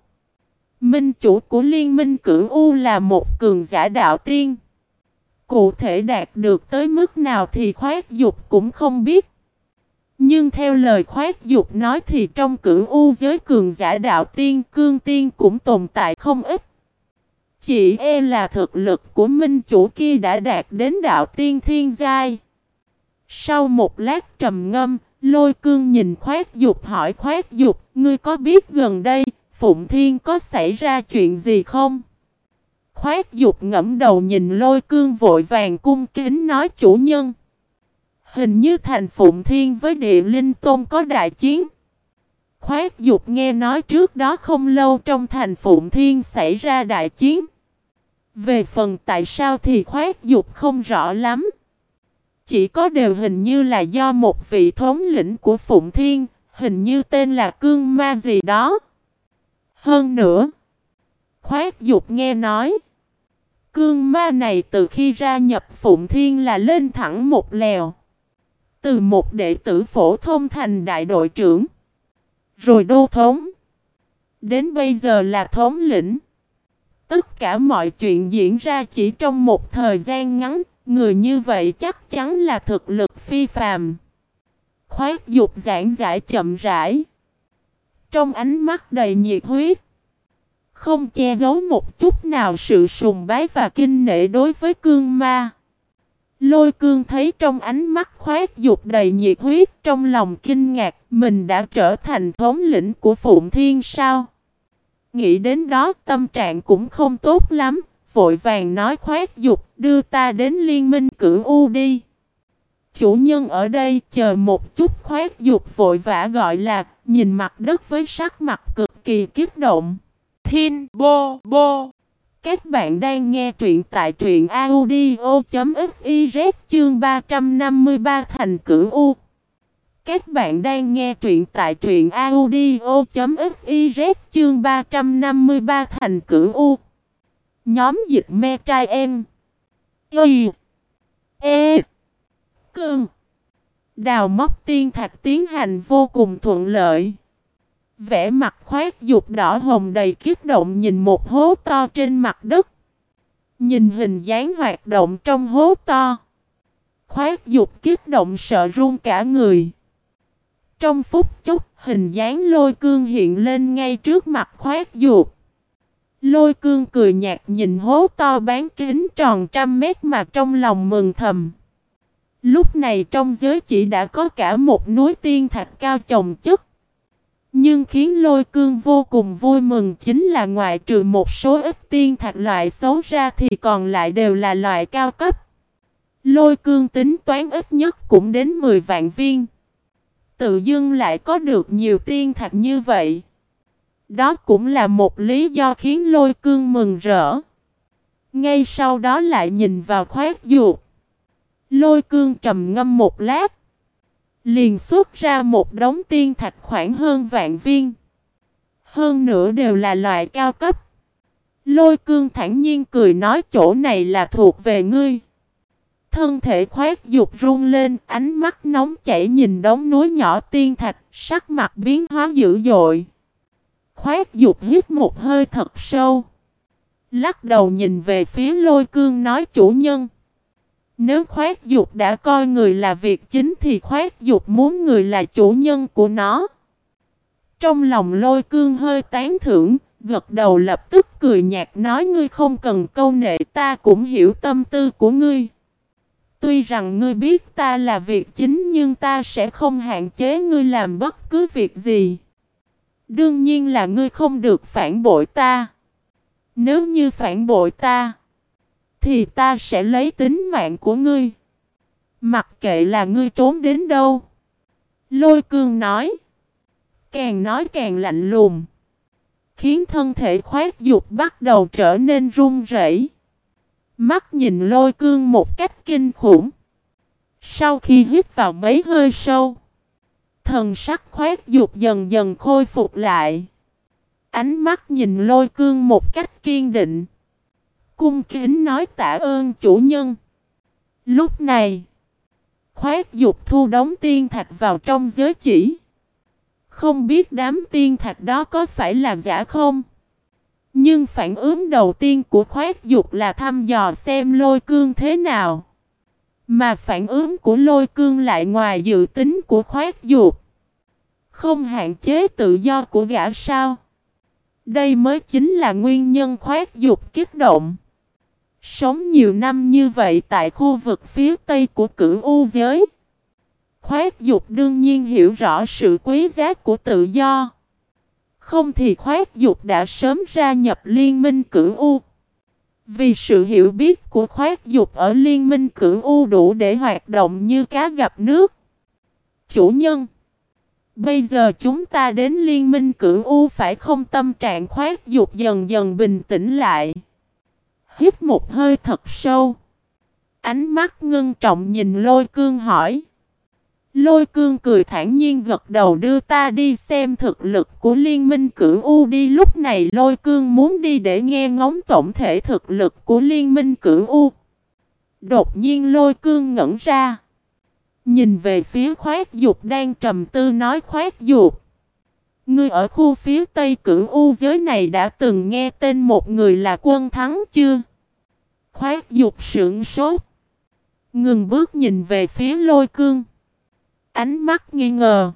Minh chủ của liên minh cửu U là một cường giả đạo tiên. Cụ thể đạt được tới mức nào thì khoát dục cũng không biết. Nhưng theo lời khoát dục nói thì trong cửu u giới cường giả đạo tiên cương tiên cũng tồn tại không ít. Chỉ e là thực lực của minh chủ kia đã đạt đến đạo tiên thiên giai. Sau một lát trầm ngâm, lôi cương nhìn khoát dục hỏi khoát dục, ngươi có biết gần đây, Phụng Thiên có xảy ra chuyện gì không? Khoát dục ngẫm đầu nhìn lôi cương vội vàng cung kính nói chủ nhân. Hình như thành Phụng Thiên với địa linh tôn có đại chiến. Khoát dục nghe nói trước đó không lâu trong thành Phụng Thiên xảy ra đại chiến. Về phần tại sao thì khoát dục không rõ lắm. Chỉ có đều hình như là do một vị thống lĩnh của Phụng Thiên, hình như tên là Cương Ma gì đó. Hơn nữa, khoát dục nghe nói, Cương Ma này từ khi ra nhập Phụng Thiên là lên thẳng một lèo. Từ một đệ tử phổ thông thành đại đội trưởng. Rồi đô thống. Đến bây giờ là thống lĩnh. Tất cả mọi chuyện diễn ra chỉ trong một thời gian ngắn. Người như vậy chắc chắn là thực lực phi phàm. Khoát dục giảng giải chậm rãi. Trong ánh mắt đầy nhiệt huyết. Không che giấu một chút nào sự sùng bái và kinh nể đối với cương ma. Lôi cương thấy trong ánh mắt khoát dục đầy nhiệt huyết trong lòng kinh ngạc mình đã trở thành thống lĩnh của Phụng Thiên sao. Nghĩ đến đó tâm trạng cũng không tốt lắm, vội vàng nói khoét dục, đưa ta đến liên minh cửu U đi. Chủ nhân ở đây, chờ một chút khoét dục, vội vã gọi là, nhìn mặt đất với sắc mặt cực kỳ kích động. Thiên bô bô các bạn đang nghe truyện tại truyện audio.fiz chương 353 thành cửu U. Các bạn đang nghe truyện tại truyện audio.fiz chương 353 thành cửu U. Nhóm dịch me trai em. Y. E. Cương. Đào móc tiên thạch tiến hành vô cùng thuận lợi. Vẽ mặt khoát dục đỏ hồng đầy kích động nhìn một hố to trên mặt đất. Nhìn hình dáng hoạt động trong hố to. Khoát dục kích động sợ run cả người. Trong phút chốc, hình dáng lôi cương hiện lên ngay trước mặt khoát dục. Lôi cương cười nhạt nhìn hố to bán kính tròn trăm mét mà trong lòng mừng thầm. Lúc này trong giới chỉ đã có cả một núi tiên thạch cao chồng chất. Nhưng khiến lôi cương vô cùng vui mừng chính là ngoại trừ một số ít tiên thạch loại xấu ra thì còn lại đều là loại cao cấp. Lôi cương tính toán ít nhất cũng đến 10 vạn viên. Tự dưng lại có được nhiều tiên thạch như vậy. Đó cũng là một lý do khiến lôi cương mừng rỡ. Ngay sau đó lại nhìn vào khoét ruột. Lôi cương trầm ngâm một lát. Liền xuất ra một đống tiên thạch khoảng hơn vạn viên. Hơn nữa đều là loại cao cấp. Lôi cương thản nhiên cười nói chỗ này là thuộc về ngươi. Thân thể khoét dục run lên, ánh mắt nóng chảy nhìn đống núi nhỏ tiên thạch, sắc mặt biến hóa dữ dội. Khoát dục hít một hơi thật sâu. Lắc đầu nhìn về phía lôi cương nói chủ nhân. Nếu khoát dục đã coi người là việc chính thì khoát dục muốn người là chủ nhân của nó. Trong lòng lôi cương hơi tán thưởng, gật đầu lập tức cười nhạt nói ngươi không cần câu nệ ta cũng hiểu tâm tư của ngươi. Tuy rằng ngươi biết ta là việc chính nhưng ta sẽ không hạn chế ngươi làm bất cứ việc gì. Đương nhiên là ngươi không được phản bội ta. Nếu như phản bội ta, thì ta sẽ lấy tính mạng của ngươi. Mặc kệ là ngươi trốn đến đâu. Lôi cương nói. Càng nói càng lạnh lùng. Khiến thân thể khoát dục bắt đầu trở nên run rẩy. Mắt nhìn lôi cương một cách kinh khủng. Sau khi hít vào mấy hơi sâu. Thần sắc khoét dục dần dần khôi phục lại. Ánh mắt nhìn lôi cương một cách kiên định. Cung kính nói tạ ơn chủ nhân. Lúc này, khoét dục thu đóng tiên thạch vào trong giới chỉ. Không biết đám tiên thạch đó có phải là giả không? Nhưng phản ứng đầu tiên của khoét dục là thăm dò xem lôi cương thế nào. Mà phản ứng của lôi cương lại ngoài dự tính của khoát dục. Không hạn chế tự do của gã sao. Đây mới chính là nguyên nhân khoát dục kích động. Sống nhiều năm như vậy tại khu vực phía tây của cửu u giới. Khoát dục đương nhiên hiểu rõ sự quý giá của tự do. Không thì khoát dục đã sớm gia nhập liên minh cửu u. Vì sự hiểu biết của khoát dục ở liên minh cửu u đủ để hoạt động như cá gặp nước. Chủ nhân, Bây giờ chúng ta đến liên minh cửu u phải không tâm trạng khoát dục dần dần bình tĩnh lại. Hít một hơi thật sâu. Ánh mắt ngưng trọng nhìn lôi cương hỏi. Lôi cương cười thản nhiên gật đầu đưa ta đi xem thực lực của liên minh cửu U đi lúc này lôi cương muốn đi để nghe ngóng tổng thể thực lực của liên minh cửu U. Đột nhiên lôi cương ngẩn ra. Nhìn về phía khoát dục đang trầm tư nói khoát dục. Ngươi ở khu phía tây cửu U giới này đã từng nghe tên một người là quân thắng chưa? Khoát dục sững sốt. Ngừng bước nhìn về phía lôi cương. Ánh mắt nghi ngờ.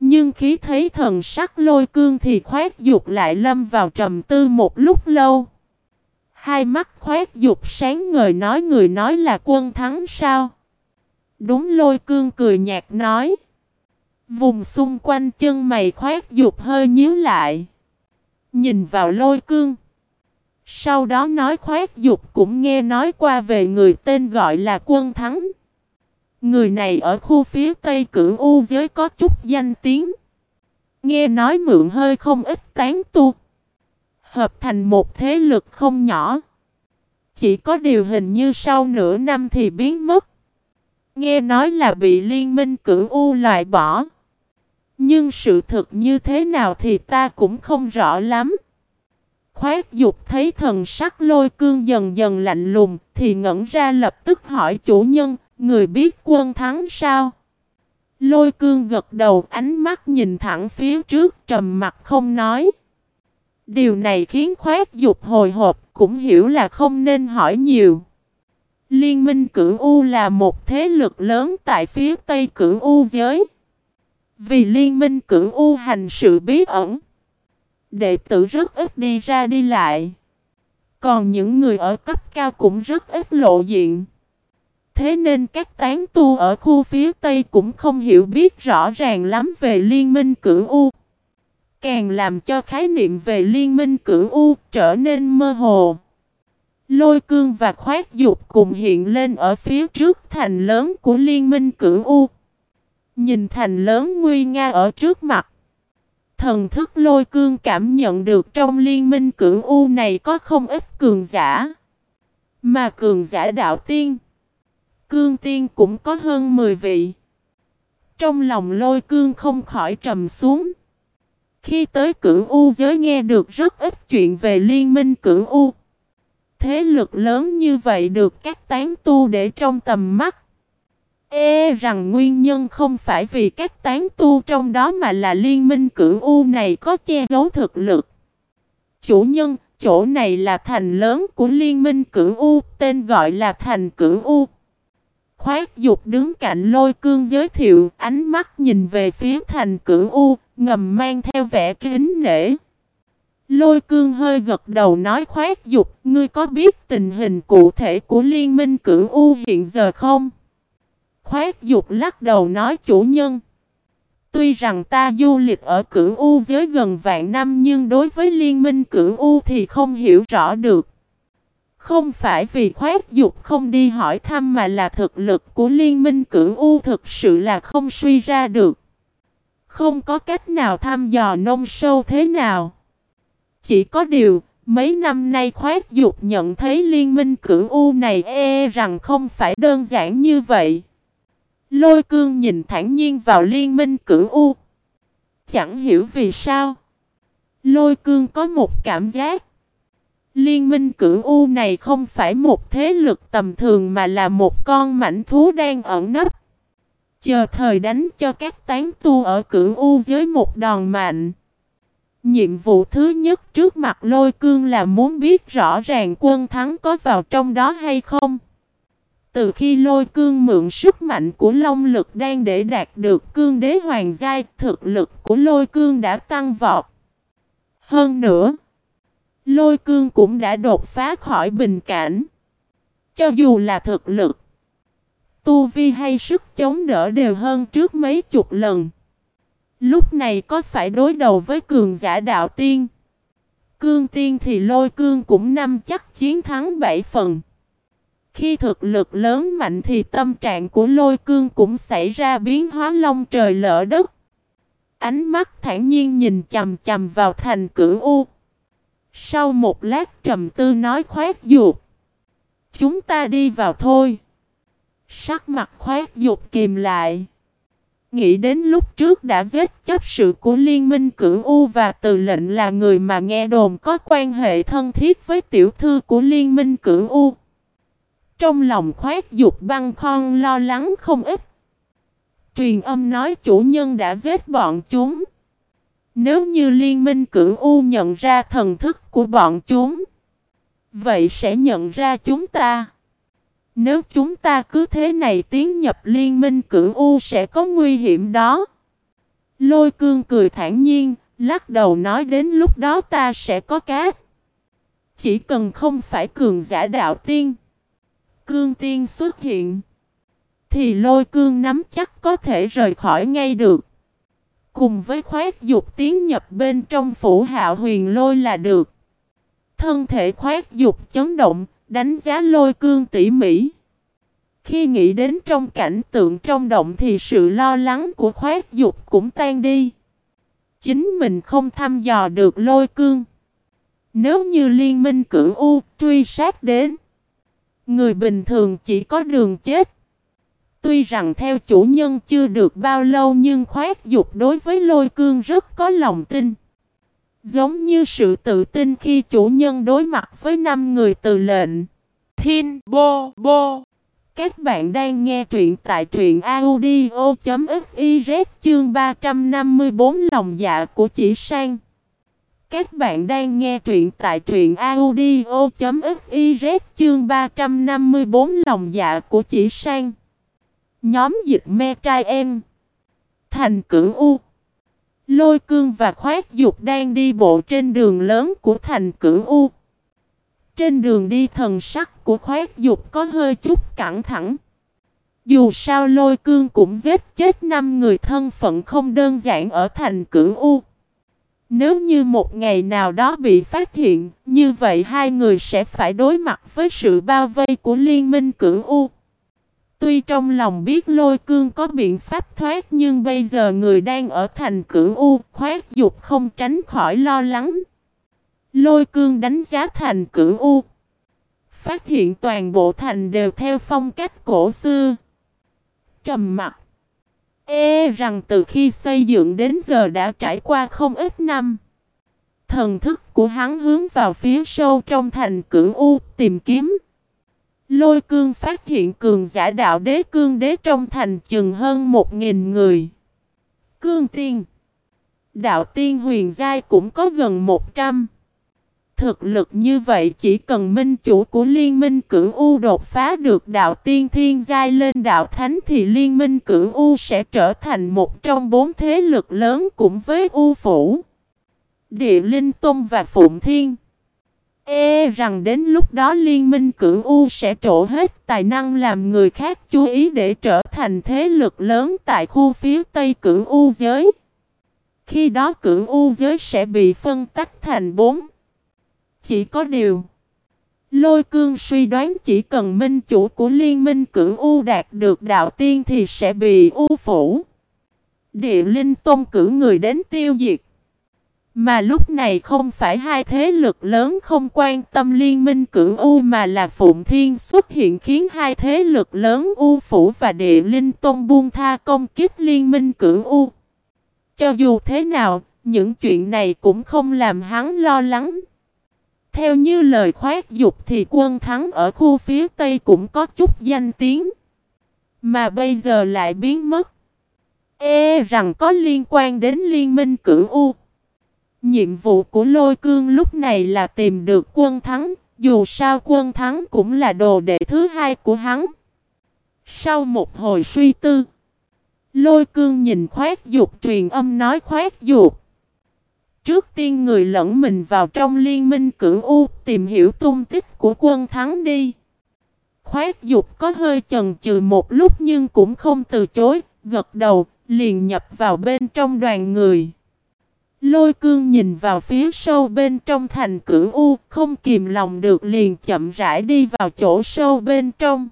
Nhưng khi thấy thần sắc lôi cương thì khoét dục lại lâm vào trầm tư một lúc lâu. Hai mắt khoét dục sáng ngời nói người nói là quân thắng sao? Đúng lôi cương cười nhạt nói. Vùng xung quanh chân mày khoét dục hơi nhíu lại. Nhìn vào lôi cương. Sau đó nói khoét dục cũng nghe nói qua về người tên gọi là quân thắng. Người này ở khu phía tây cửu u giới có chút danh tiếng. Nghe nói mượn hơi không ít tán tu. Hợp thành một thế lực không nhỏ. Chỉ có điều hình như sau nửa năm thì biến mất. Nghe nói là bị liên minh cửu u loại bỏ. Nhưng sự thực như thế nào thì ta cũng không rõ lắm. Khoát dục thấy thần sắc lôi cương dần dần lạnh lùng thì ngẩn ra lập tức hỏi chủ nhân Người biết quân thắng sao? Lôi cương gật đầu, ánh mắt nhìn thẳng phía trước, trầm mặt không nói. Điều này khiến khoát dục hồi hộp, cũng hiểu là không nên hỏi nhiều. Liên minh cửu U là một thế lực lớn tại phía tây cửu U giới. Vì liên minh cửu U hành sự bí ẩn. Đệ tử rất ít đi ra đi lại. Còn những người ở cấp cao cũng rất ít lộ diện. Thế nên các tán tu ở khu phía Tây cũng không hiểu biết rõ ràng lắm về liên minh cửu U. Càng làm cho khái niệm về liên minh cửu U trở nên mơ hồ. Lôi cương và khoát dục cùng hiện lên ở phía trước thành lớn của liên minh cửu U. Nhìn thành lớn nguy nga ở trước mặt. Thần thức lôi cương cảm nhận được trong liên minh cửu U này có không ít cường giả. Mà cường giả đạo tiên Cương tiên cũng có hơn 10 vị. Trong lòng lôi cương không khỏi trầm xuống. Khi tới cửu U giới nghe được rất ít chuyện về liên minh cửu U. Thế lực lớn như vậy được các tán tu để trong tầm mắt. E rằng nguyên nhân không phải vì các tán tu trong đó mà là liên minh cửu U này có che giấu thực lực. Chủ nhân, chỗ này là thành lớn của liên minh cửu U, tên gọi là thành cửu U. Khoát dục đứng cạnh lôi cương giới thiệu, ánh mắt nhìn về phía thành cửu U, ngầm mang theo vẻ kính nể. Lôi cương hơi gật đầu nói khoát dục, ngươi có biết tình hình cụ thể của liên minh cửu U hiện giờ không? Khoát dục lắc đầu nói chủ nhân. Tuy rằng ta du lịch ở cửu U giới gần vạn năm nhưng đối với liên minh cửu U thì không hiểu rõ được. Không phải vì khoét dục không đi hỏi thăm mà là thực lực của liên minh cửu U thực sự là không suy ra được. Không có cách nào thăm dò nông sâu thế nào. Chỉ có điều, mấy năm nay khoét dục nhận thấy liên minh cửu U này e rằng không phải đơn giản như vậy. Lôi cương nhìn thẳng nhiên vào liên minh cửu U. Chẳng hiểu vì sao. Lôi cương có một cảm giác. Liên minh cửu U này không phải một thế lực tầm thường mà là một con mảnh thú đang ẩn nấp. Chờ thời đánh cho các tán tu ở cửu U dưới một đòn mạnh. Nhiệm vụ thứ nhất trước mặt lôi cương là muốn biết rõ ràng quân thắng có vào trong đó hay không. Từ khi lôi cương mượn sức mạnh của long lực đang để đạt được cương đế hoàng giai, thực lực của lôi cương đã tăng vọt. Hơn nữa, lôi cương cũng đã đột phá khỏi bình cảnh. Cho dù là thực lực, tu vi hay sức chống đỡ đều hơn trước mấy chục lần. Lúc này có phải đối đầu với cường giả đạo tiên? Cương tiên thì lôi cương cũng năm chắc chiến thắng bảy phần. Khi thực lực lớn mạnh thì tâm trạng của lôi cương cũng xảy ra biến hóa long trời lỡ đất. Ánh mắt thản nhiên nhìn chầm chầm vào thành cửu U. Sau một lát trầm tư nói khoát dục. Chúng ta đi vào thôi. Sắc mặt khoát dục kìm lại. Nghĩ đến lúc trước đã giết chấp sự của liên minh cửu U và từ lệnh là người mà nghe đồn có quan hệ thân thiết với tiểu thư của liên minh cửu U. Trong lòng khoét dục băng khon lo lắng không ít. Truyền âm nói chủ nhân đã giết bọn chúng. Nếu như liên minh cửu U nhận ra thần thức của bọn chúng, vậy sẽ nhận ra chúng ta. Nếu chúng ta cứ thế này tiến nhập liên minh cửu U sẽ có nguy hiểm đó. Lôi cương cười thản nhiên, lắc đầu nói đến lúc đó ta sẽ có cát. Chỉ cần không phải cường giả đạo tiên cương tiên xuất hiện, thì lôi cương nắm chắc có thể rời khỏi ngay được. Cùng với khoét dục tiến nhập bên trong phủ hạo huyền lôi là được. Thân thể khoét dục chấn động, đánh giá lôi cương tỉ mỉ. Khi nghĩ đến trong cảnh tượng trong động thì sự lo lắng của khoét dục cũng tan đi. Chính mình không thăm dò được lôi cương. Nếu như liên minh cửu U truy sát đến Người bình thường chỉ có đường chết. Tuy rằng theo chủ nhân chưa được bao lâu nhưng khoát dục đối với lôi cương rất có lòng tin. Giống như sự tự tin khi chủ nhân đối mặt với năm người từ lệnh. Thiên Bô Bô Các bạn đang nghe truyện tại truyện audio.fiz chương 354 lòng dạ của chỉ sang. Các bạn đang nghe truyện tại truyện audio.fiz chương 354 lòng dạ của chỉ sang. Nhóm dịch me trai em. Thành cửu U. Lôi cương và khoát dục đang đi bộ trên đường lớn của thành cửu U. Trên đường đi thần sắc của khoát dục có hơi chút căng thẳng. Dù sao lôi cương cũng giết chết năm người thân phận không đơn giản ở thành cửu U. Nếu như một ngày nào đó bị phát hiện, như vậy hai người sẽ phải đối mặt với sự bao vây của liên minh cửu U. Tuy trong lòng biết lôi cương có biện pháp thoát nhưng bây giờ người đang ở thành cửu U, khoát dục không tránh khỏi lo lắng. Lôi cương đánh giá thành cửu U. Phát hiện toàn bộ thành đều theo phong cách cổ xưa. Trầm mặt. E rằng từ khi xây dựng đến giờ đã trải qua không ít năm. Thần thức của hắn hướng vào phía sâu trong thành cửu U tìm kiếm. Lôi cương phát hiện cường giả đạo đế cương đế trong thành chừng hơn một nghìn người. Cương tiên. Đạo tiên huyền giai cũng có gần một trăm. thực lực như vậy chỉ cần minh chủ của liên minh cửu U đột phá được đạo tiên thiên giai lên đạo thánh thì liên minh cửu U sẽ trở thành một trong bốn thế lực lớn cùng với U Phủ. Địa Linh Tông và Phụng Thiên. E rằng đến lúc đó liên minh cửu U sẽ trổ hết tài năng làm người khác, chú ý để trở thành thế lực lớn tại khu phía Tây cửu U giới. Khi đó cửu U giới sẽ bị phân tách thành bốn. Chỉ có điều. Lôi cương suy đoán chỉ cần minh chủ của liên minh cửu U đạt được đạo tiên thì sẽ bị U phủ. Địa linh tôn cử người đến tiêu diệt. Mà lúc này không phải hai thế lực lớn không quan tâm liên minh cửu U mà là Phụng Thiên xuất hiện khiến hai thế lực lớn U Phủ và Địa Linh Tôn buông tha công kích liên minh cửu U. Cho dù thế nào, những chuyện này cũng không làm hắn lo lắng. Theo như lời khoát dục thì quân thắng ở khu phía Tây cũng có chút danh tiếng. Mà bây giờ lại biến mất. E rằng có liên quan đến liên minh cửu U. Nhiệm vụ của lôi cương lúc này là tìm được quân thắng, dù sao quân thắng cũng là đồ đệ thứ hai của hắn. Sau một hồi suy tư, lôi cương nhìn khoét dục truyền âm nói khoét dục. Trước tiên người lẫn mình vào trong liên minh cửu U tìm hiểu tung tích của quân thắng đi. Khoét dục có hơi chần chừ một lúc nhưng cũng không từ chối, gật đầu, liền nhập vào bên trong đoàn người. Lôi cương nhìn vào phía sâu bên trong thành cửu U, không kìm lòng được liền chậm rãi đi vào chỗ sâu bên trong.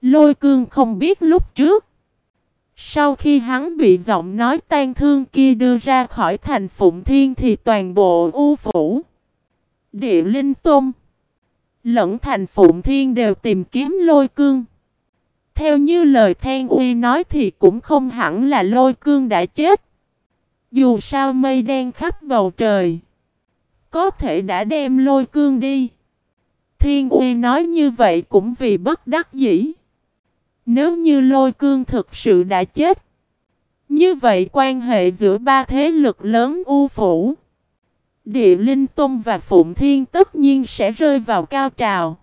Lôi cương không biết lúc trước. Sau khi hắn bị giọng nói tan thương kia đưa ra khỏi thành Phụng Thiên thì toàn bộ U Phủ, Địa Linh tông lẫn thành Phụng Thiên đều tìm kiếm lôi cương. Theo như lời Than Uy nói thì cũng không hẳn là lôi cương đã chết. Dù sao mây đen khắp bầu trời. Có thể đã đem lôi cương đi. Thiên uy nói như vậy cũng vì bất đắc dĩ. Nếu như lôi cương thực sự đã chết. Như vậy quan hệ giữa ba thế lực lớn U Phủ. Địa Linh Tông và Phụng Thiên tất nhiên sẽ rơi vào cao trào.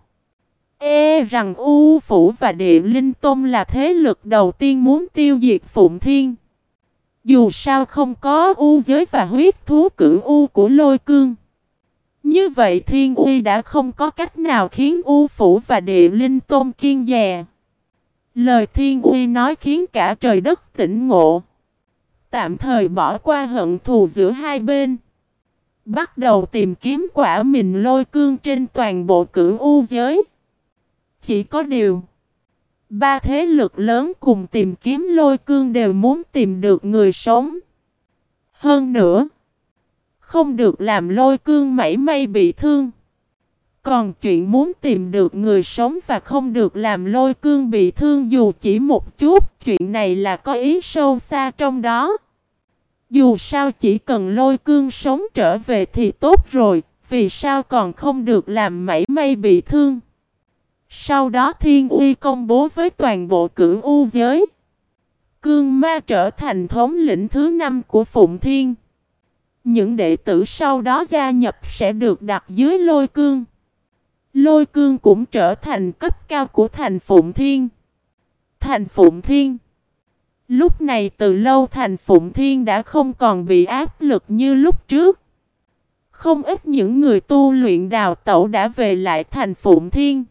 E rằng U Phủ và Địa Linh Tông là thế lực đầu tiên muốn tiêu diệt Phụng Thiên. Dù sao không có u giới và huyết thú cử u của lôi cương. Như vậy thiên uy đã không có cách nào khiến u phủ và địa linh tôn kiên dè. Lời thiên uy nói khiến cả trời đất tỉnh ngộ. Tạm thời bỏ qua hận thù giữa hai bên. Bắt đầu tìm kiếm quả mình lôi cương trên toàn bộ cử u giới. Chỉ có điều. Ba thế lực lớn cùng tìm kiếm lôi cương đều muốn tìm được người sống. Hơn nữa, không được làm lôi cương mảy may bị thương. Còn chuyện muốn tìm được người sống và không được làm lôi cương bị thương dù chỉ một chút, chuyện này là có ý sâu xa trong đó. Dù sao chỉ cần lôi cương sống trở về thì tốt rồi, vì sao còn không được làm mảy may bị thương. Sau đó Thiên Uy công bố với toàn bộ cửu u giới. Cương Ma trở thành thống lĩnh thứ năm của Phụng Thiên. Những đệ tử sau đó gia nhập sẽ được đặt dưới lôi cương. Lôi cương cũng trở thành cấp cao của thành Phụng Thiên. Thành Phụng Thiên Lúc này từ lâu thành Phụng Thiên đã không còn bị áp lực như lúc trước. Không ít những người tu luyện đào tẩu đã về lại thành Phụng Thiên.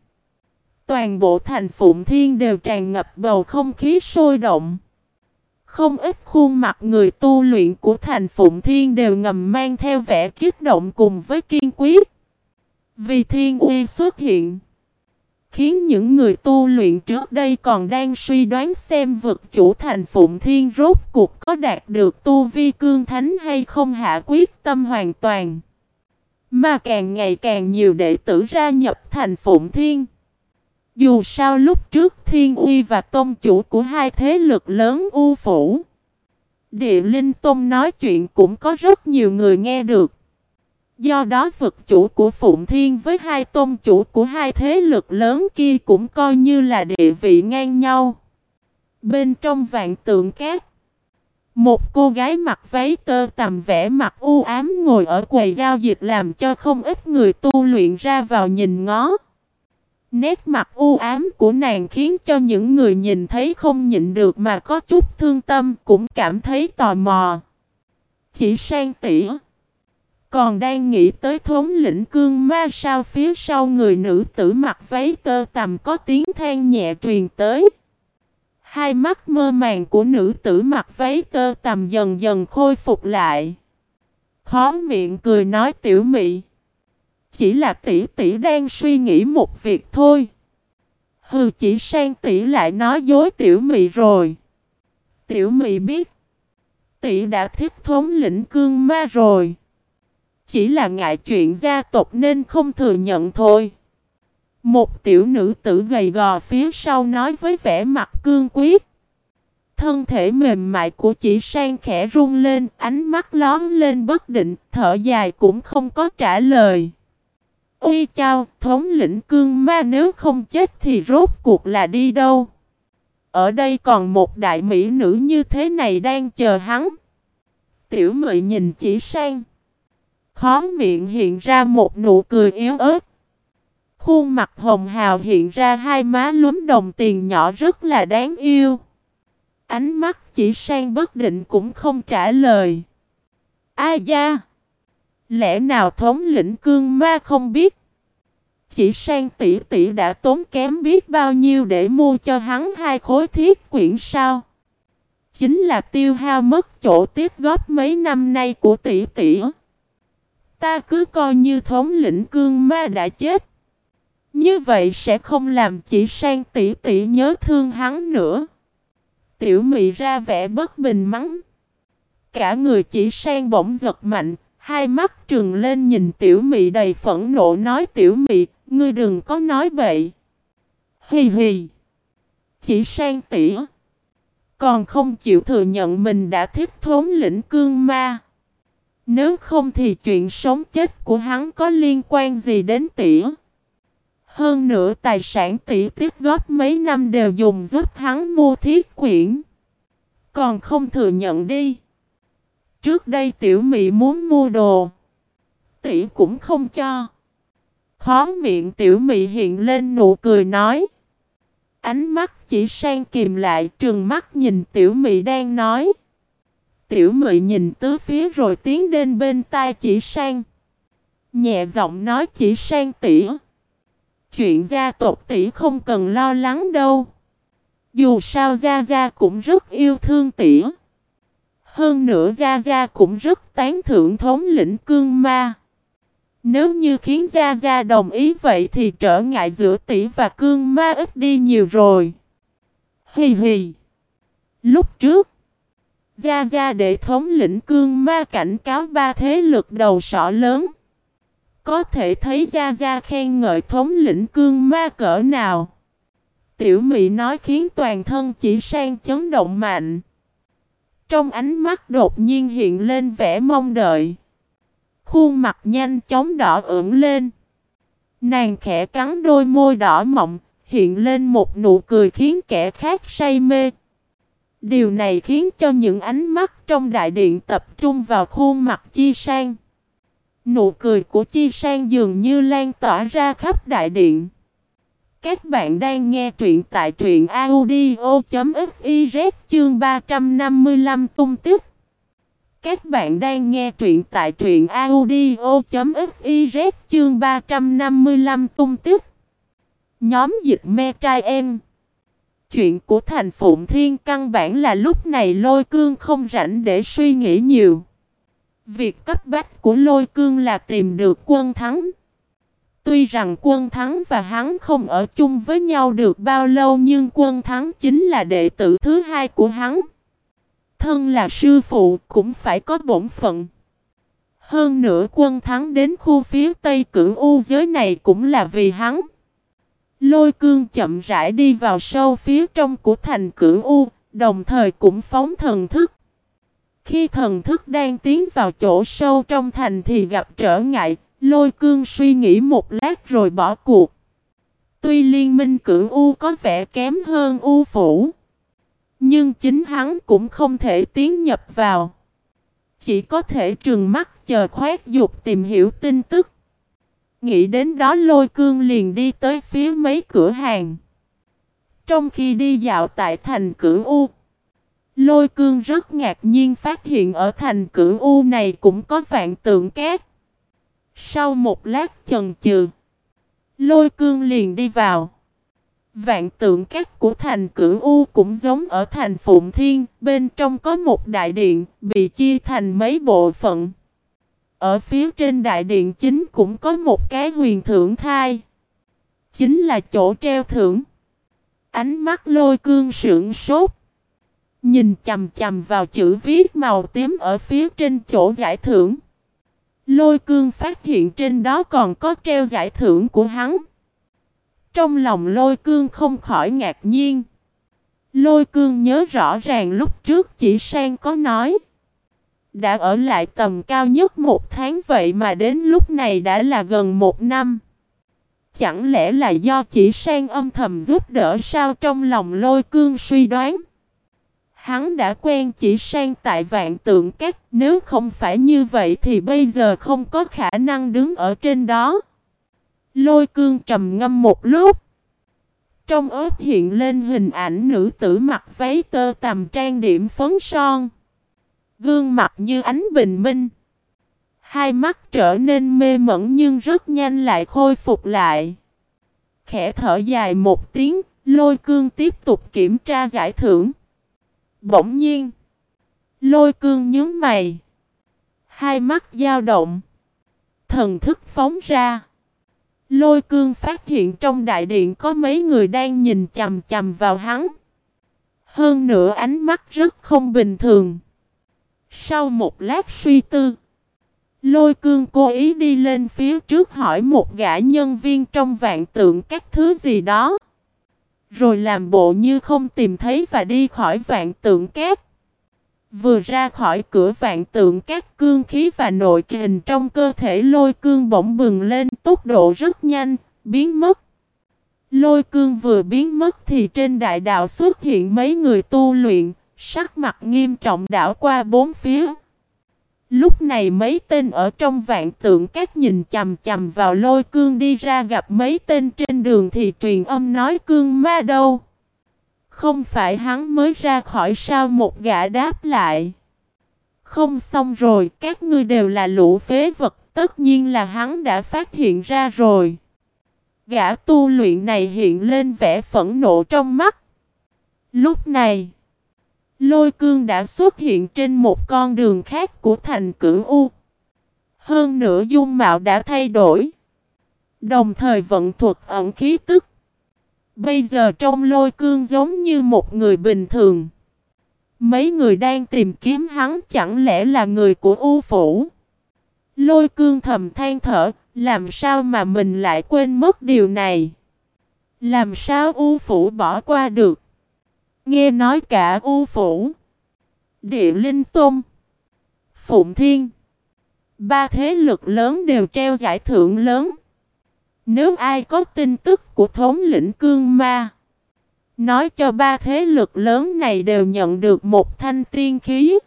Toàn bộ thành Phụng Thiên đều tràn ngập bầu không khí sôi động. Không ít khuôn mặt người tu luyện của thành Phụng Thiên đều ngầm mang theo vẻ kích động cùng với kiên quyết. Vì thiên uy xuất hiện, khiến những người tu luyện trước đây còn đang suy đoán xem vực chủ thành Phụng Thiên rốt cuộc có đạt được tu vi cương thánh hay không hạ quyết tâm hoàn toàn. Mà càng ngày càng nhiều đệ tử ra nhập thành Phụng Thiên. Dù sao lúc trước Thiên Uy và Tôn chủ của hai thế lực lớn U Phủ. Địa Linh Tôn nói chuyện cũng có rất nhiều người nghe được. Do đó vực chủ của Phụng Thiên với hai tôn chủ của hai thế lực lớn kia cũng coi như là địa vị ngang nhau. Bên trong vạn tượng cát, Một cô gái mặc váy tơ tầm vẽ mặt u ám ngồi ở quầy giao dịch làm cho không ít người tu luyện ra vào nhìn ngó. Nét mặt u ám của nàng khiến cho những người nhìn thấy không nhịn được mà có chút thương tâm, cũng cảm thấy tò mò. Chỉ sang tỉ. Còn đang nghĩ tới thống lĩnh cương ma sao phía sau người nữ tử mặc váy tơ tầm có tiếng than nhẹ truyền tới. Hai mắt mơ màng của nữ tử mặc váy tơ tầm dần dần khôi phục lại. Khó miệng cười nói tiểu mị. Chỉ là tỷ tỷ đang suy nghĩ một việc thôi. Hừ chỉ sang tỷ lại nói dối tiểu mị rồi. Tiểu mị biết. Tỷ đã thiết thống lĩnh cương ma rồi. Chỉ là ngại chuyện gia tộc nên không thừa nhận thôi. Một tiểu nữ tử gầy gò phía sau nói với vẻ mặt cương quyết. Thân thể mềm mại của chỉ sang khẽ run lên, ánh mắt lón lên bất định, thở dài cũng không có trả lời. Uy chao, thống lĩnh cương ma nếu không chết thì rốt cuộc là đi đâu? Ở đây còn một đại mỹ nữ như thế này đang chờ hắn. Tiểu mị nhìn chỉ sang. Khó miệng hiện ra một nụ cười yếu ớt. Khuôn mặt hồng hào hiện ra hai má lúm đồng tiền nhỏ rất là đáng yêu. Ánh mắt chỉ sang bất định cũng không trả lời. A da! Lẽ nào thống lĩnh cương ma không biết? Chỉ sang tỷ tỷ đã tốn kém biết bao nhiêu để mua cho hắn hai khối thiết quyển sao? Chính là tiêu hao mất chỗ tiếp góp mấy năm nay của tỷ tỷ. Ta cứ coi như thống lĩnh cương ma đã chết. Như vậy sẽ không làm chỉ sang tỷ tỷ nhớ thương hắn nữa. Tiểu mị ra vẻ bất bình mắng. Cả người chỉ sang bỗng giật mạnh, hai mắt trừng lên nhìn tiểu mị đầy phẫn nộ nói tiểu mị, ngươi đừng có nói bậy. Hì hì. Chỉ sang tỉa. Còn không chịu thừa nhận mình đã thiết thốn lĩnh cương ma. Nếu không thì chuyện sống chết của hắn có liên quan gì đến tỉa. Hơn nữa tài sản tỷ tiếp góp mấy năm đều dùng giúp hắn mua thiết quyển. Còn không thừa nhận đi. Trước đây tiểu mị muốn mua đồ. Tỷ cũng không cho. Khó miệng tiểu mị hiện lên nụ cười nói. Ánh mắt chỉ sang kìm lại trường mắt nhìn tiểu mị đang nói. Tiểu mị nhìn tứ phía rồi tiến đến bên tai chỉ sang. Nhẹ giọng nói chỉ sang tỉ. Chuyện gia tộc tỷ không cần lo lắng đâu. Dù sao Gia Gia cũng rất yêu thương tỷ. Hơn nữa Gia Gia cũng rất tán thưởng thống lĩnh cương ma. Nếu như khiến Gia Gia đồng ý vậy thì trở ngại giữa tỷ và cương ma ít đi nhiều rồi. Hì hì. Lúc trước, Gia Gia để thống lĩnh cương ma cảnh cáo ba thế lực đầu sỏ lớn. Có thể thấy Gia Gia khen ngợi thống lĩnh cương ma cỡ nào. Tiểu mỹ nói khiến toàn thân chỉ sang chấn động mạnh. Trong ánh mắt đột nhiên hiện lên vẻ mong đợi. Khuôn mặt nhanh chóng đỏ ửng lên. Nàng khẽ cắn đôi môi đỏ mọng, hiện lên một nụ cười khiến kẻ khác say mê. Điều này khiến cho những ánh mắt trong đại điện tập trung vào khuôn mặt Chi Sang. Nụ cười của Chi Sang dường như lan tỏa ra khắp đại điện. Các bạn đang nghe truyện tại truyện audio.fiz chương 355 tung tiếp. Các bạn đang nghe truyện tại truyện audio.fiz chương 355 tung tiếp. Nhóm dịch me trai em. Chuyện của thành Phụng Thiên căn bản là lúc này lôi cương không rảnh để suy nghĩ nhiều. Việc cấp bách của lôi cương là tìm được quân thắng. Tuy rằng quân thắng và hắn không ở chung với nhau được bao lâu nhưng quân thắng chính là đệ tử thứ hai của hắn. Thân là sư phụ cũng phải có bổn phận. Hơn nữa quân thắng đến khu phía tây cửu u giới này cũng là vì hắn. Lôi cương chậm rãi đi vào sâu phía trong của thành cửu u, đồng thời cũng phóng thần thức. Khi thần thức đang tiến vào chỗ sâu trong thành thì gặp trở ngại, lôi cương suy nghĩ một lát rồi bỏ cuộc. Tuy liên minh cửu U có vẻ kém hơn U Phủ, Nhưng chính hắn cũng không thể tiến nhập vào. Chỉ có thể trừng mắt chờ khoét dục tìm hiểu tin tức. Nghĩ đến đó lôi cương liền đi tới phía mấy cửa hàng. Trong khi đi dạo tại thành cửu U, lôi cương rất ngạc nhiên phát hiện ở thành cửu U này cũng có vạn tượng két. Sau một lát chần chừ, lôi cương liền đi vào. Vạn tượng các của thành cửu U cũng giống ở thành Phụng Thiên, bên trong có một đại điện, bị chia thành mấy bộ phận. Ở phía trên đại điện chính cũng có một cái huyền thưởng thai. Chính là chỗ treo thưởng. Ánh mắt lôi cương sưởng sốt. Nhìn chầm chầm vào chữ viết màu tím ở phía trên chỗ giải thưởng. Lôi cương phát hiện trên đó còn có treo giải thưởng của hắn. Trong lòng lôi cương không khỏi ngạc nhiên. Lôi cương nhớ rõ ràng lúc trước chỉ sang có nói. Đã ở lại tầm cao nhất một tháng, vậy mà đến lúc này đã là gần một năm. Chẳng lẽ là do chỉ sang âm thầm giúp đỡ sao trong lòng lôi cương suy đoán. Hắn đã quen chỉ sang tại vạn tượng các nếu không phải như vậy thì bây giờ không có khả năng đứng ở trên đó. Lôi cương trầm ngâm một lúc. Trong ớt hiện lên hình ảnh nữ tử mặc váy tơ tầm trang điểm phấn son. Gương mặt như ánh bình minh. Hai mắt trở nên mê mẩn nhưng rất nhanh lại khôi phục lại. Khẽ thở dài một tiếng, lôi cương tiếp tục kiểm tra giải thưởng. Bỗng nhiên, lôi cương nhướng mày. Hai mắt dao động. Thần thức phóng ra. Lôi cương phát hiện trong đại điện có mấy người đang nhìn chầm chầm vào hắn. Hơn nữa ánh mắt rất không bình thường. Sau một lát suy tư, lôi cương cố ý đi lên phía trước hỏi một gã nhân viên trong vạn tượng các thứ gì đó. Rồi làm bộ như không tìm thấy và đi khỏi vạn tượng cát. Vừa ra khỏi cửa vạn tượng các cương khí và nội kình trong cơ thể lôi cương bỗng bừng lên tốc độ rất nhanh, biến mất. Lôi cương vừa biến mất thì trên đại đạo xuất hiện mấy người tu luyện, sắc mặt nghiêm trọng đảo qua bốn phía. Lúc này mấy tên ở trong vạn tượng các nhìn chầm chầm vào lôi cương đi ra gặp mấy tên trên đường thì truyền âm nói cương ma đâu. Không phải hắn mới ra khỏi sao một gã đáp lại. Không xong rồi, các ngươi đều là lũ phế vật, tất nhiên là hắn đã phát hiện ra rồi. Gã tu luyện này hiện lên vẻ phẫn nộ trong mắt. Lúc này, lôi cương đã xuất hiện trên một con đường khác của thành cửu U. Hơn nữa dung mạo đã thay đổi. Đồng thời vận thuật ẩn khí tức Bây giờ trong lôi cương giống như một người bình thường. Mấy người đang tìm kiếm hắn chẳng lẽ là người của U Phủ. Lôi cương thầm than thở, làm sao mà mình lại quên mất điều này. Làm sao U Phủ bỏ qua được. Nghe nói cả U Phủ. Địa Linh Tôn. Phụng Thiên. Ba thế lực lớn đều treo giải thưởng lớn. Nếu ai có tin tức của thống lĩnh cương ma, nói cho ba thế lực lớn này đều nhận được một thanh tiên khí.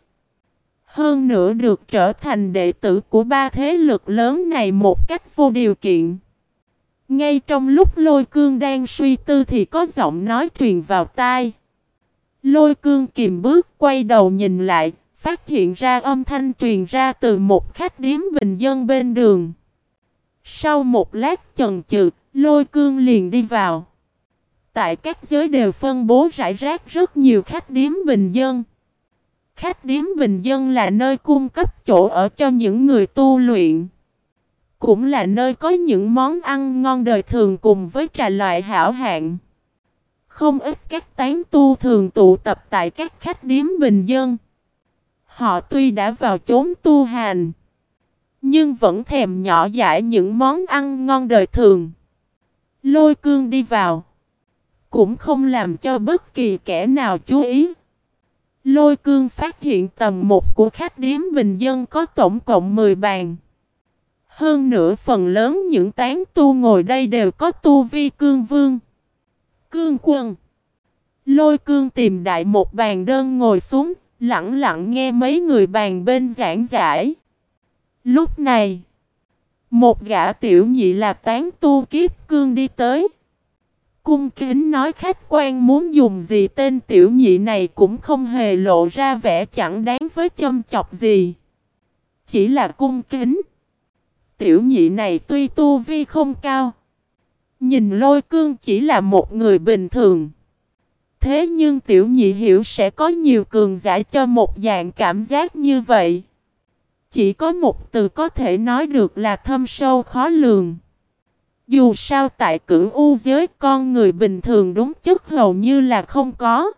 Hơn nữa được trở thành đệ tử của ba thế lực lớn này một cách vô điều kiện. Ngay trong lúc lôi cương đang suy tư thì có giọng nói truyền vào tai. Lôi cương kìm bước quay đầu nhìn lại, phát hiện ra âm thanh truyền ra từ một khách điếm bình dân bên đường. Sau một lát chần chừ, lôi cương liền đi vào. Tại các giới đều phân bố rải rác rất nhiều khách điếm bình dân. Khách điếm bình dân là nơi cung cấp chỗ ở cho những người tu luyện. Cũng là nơi có những món ăn ngon đời thường cùng với trà loại hảo hạng. Không ít các tán tu thường tụ tập tại các khách điếm bình dân. Họ tuy đã vào chốn tu hành nhưng vẫn thèm nhỏ dãi những món ăn ngon đời thường. Lôi cương đi vào. Cũng không làm cho bất kỳ kẻ nào chú ý. Lôi cương phát hiện tầm một của khách điếm bình dân có tổng cộng 10 bàn. Hơn nữa phần lớn những tán tu ngồi đây đều có tu vi cương vương, cương quân, Lôi cương tìm đại một bàn đơn ngồi xuống, lặng lặng nghe mấy người bàn bên giảng giải. Lúc này, một gã tiểu nhị là tán tu kiếp cương đi tới. Cung kính nói khách quan muốn dùng gì tên tiểu nhị này cũng không hề lộ ra vẻ chẳng đáng với châm chọc gì. Chỉ là cung kính. Tiểu nhị này tuy tu vi không cao. Nhìn lôi cương chỉ là một người bình thường. Thế nhưng tiểu nhị hiểu sẽ có nhiều cường giả cho một dạng cảm giác như vậy. Chỉ có một từ có thể nói được là thâm sâu khó lường. Dù sao tại cửu u giới con người bình thường đúng chất hầu như là không có.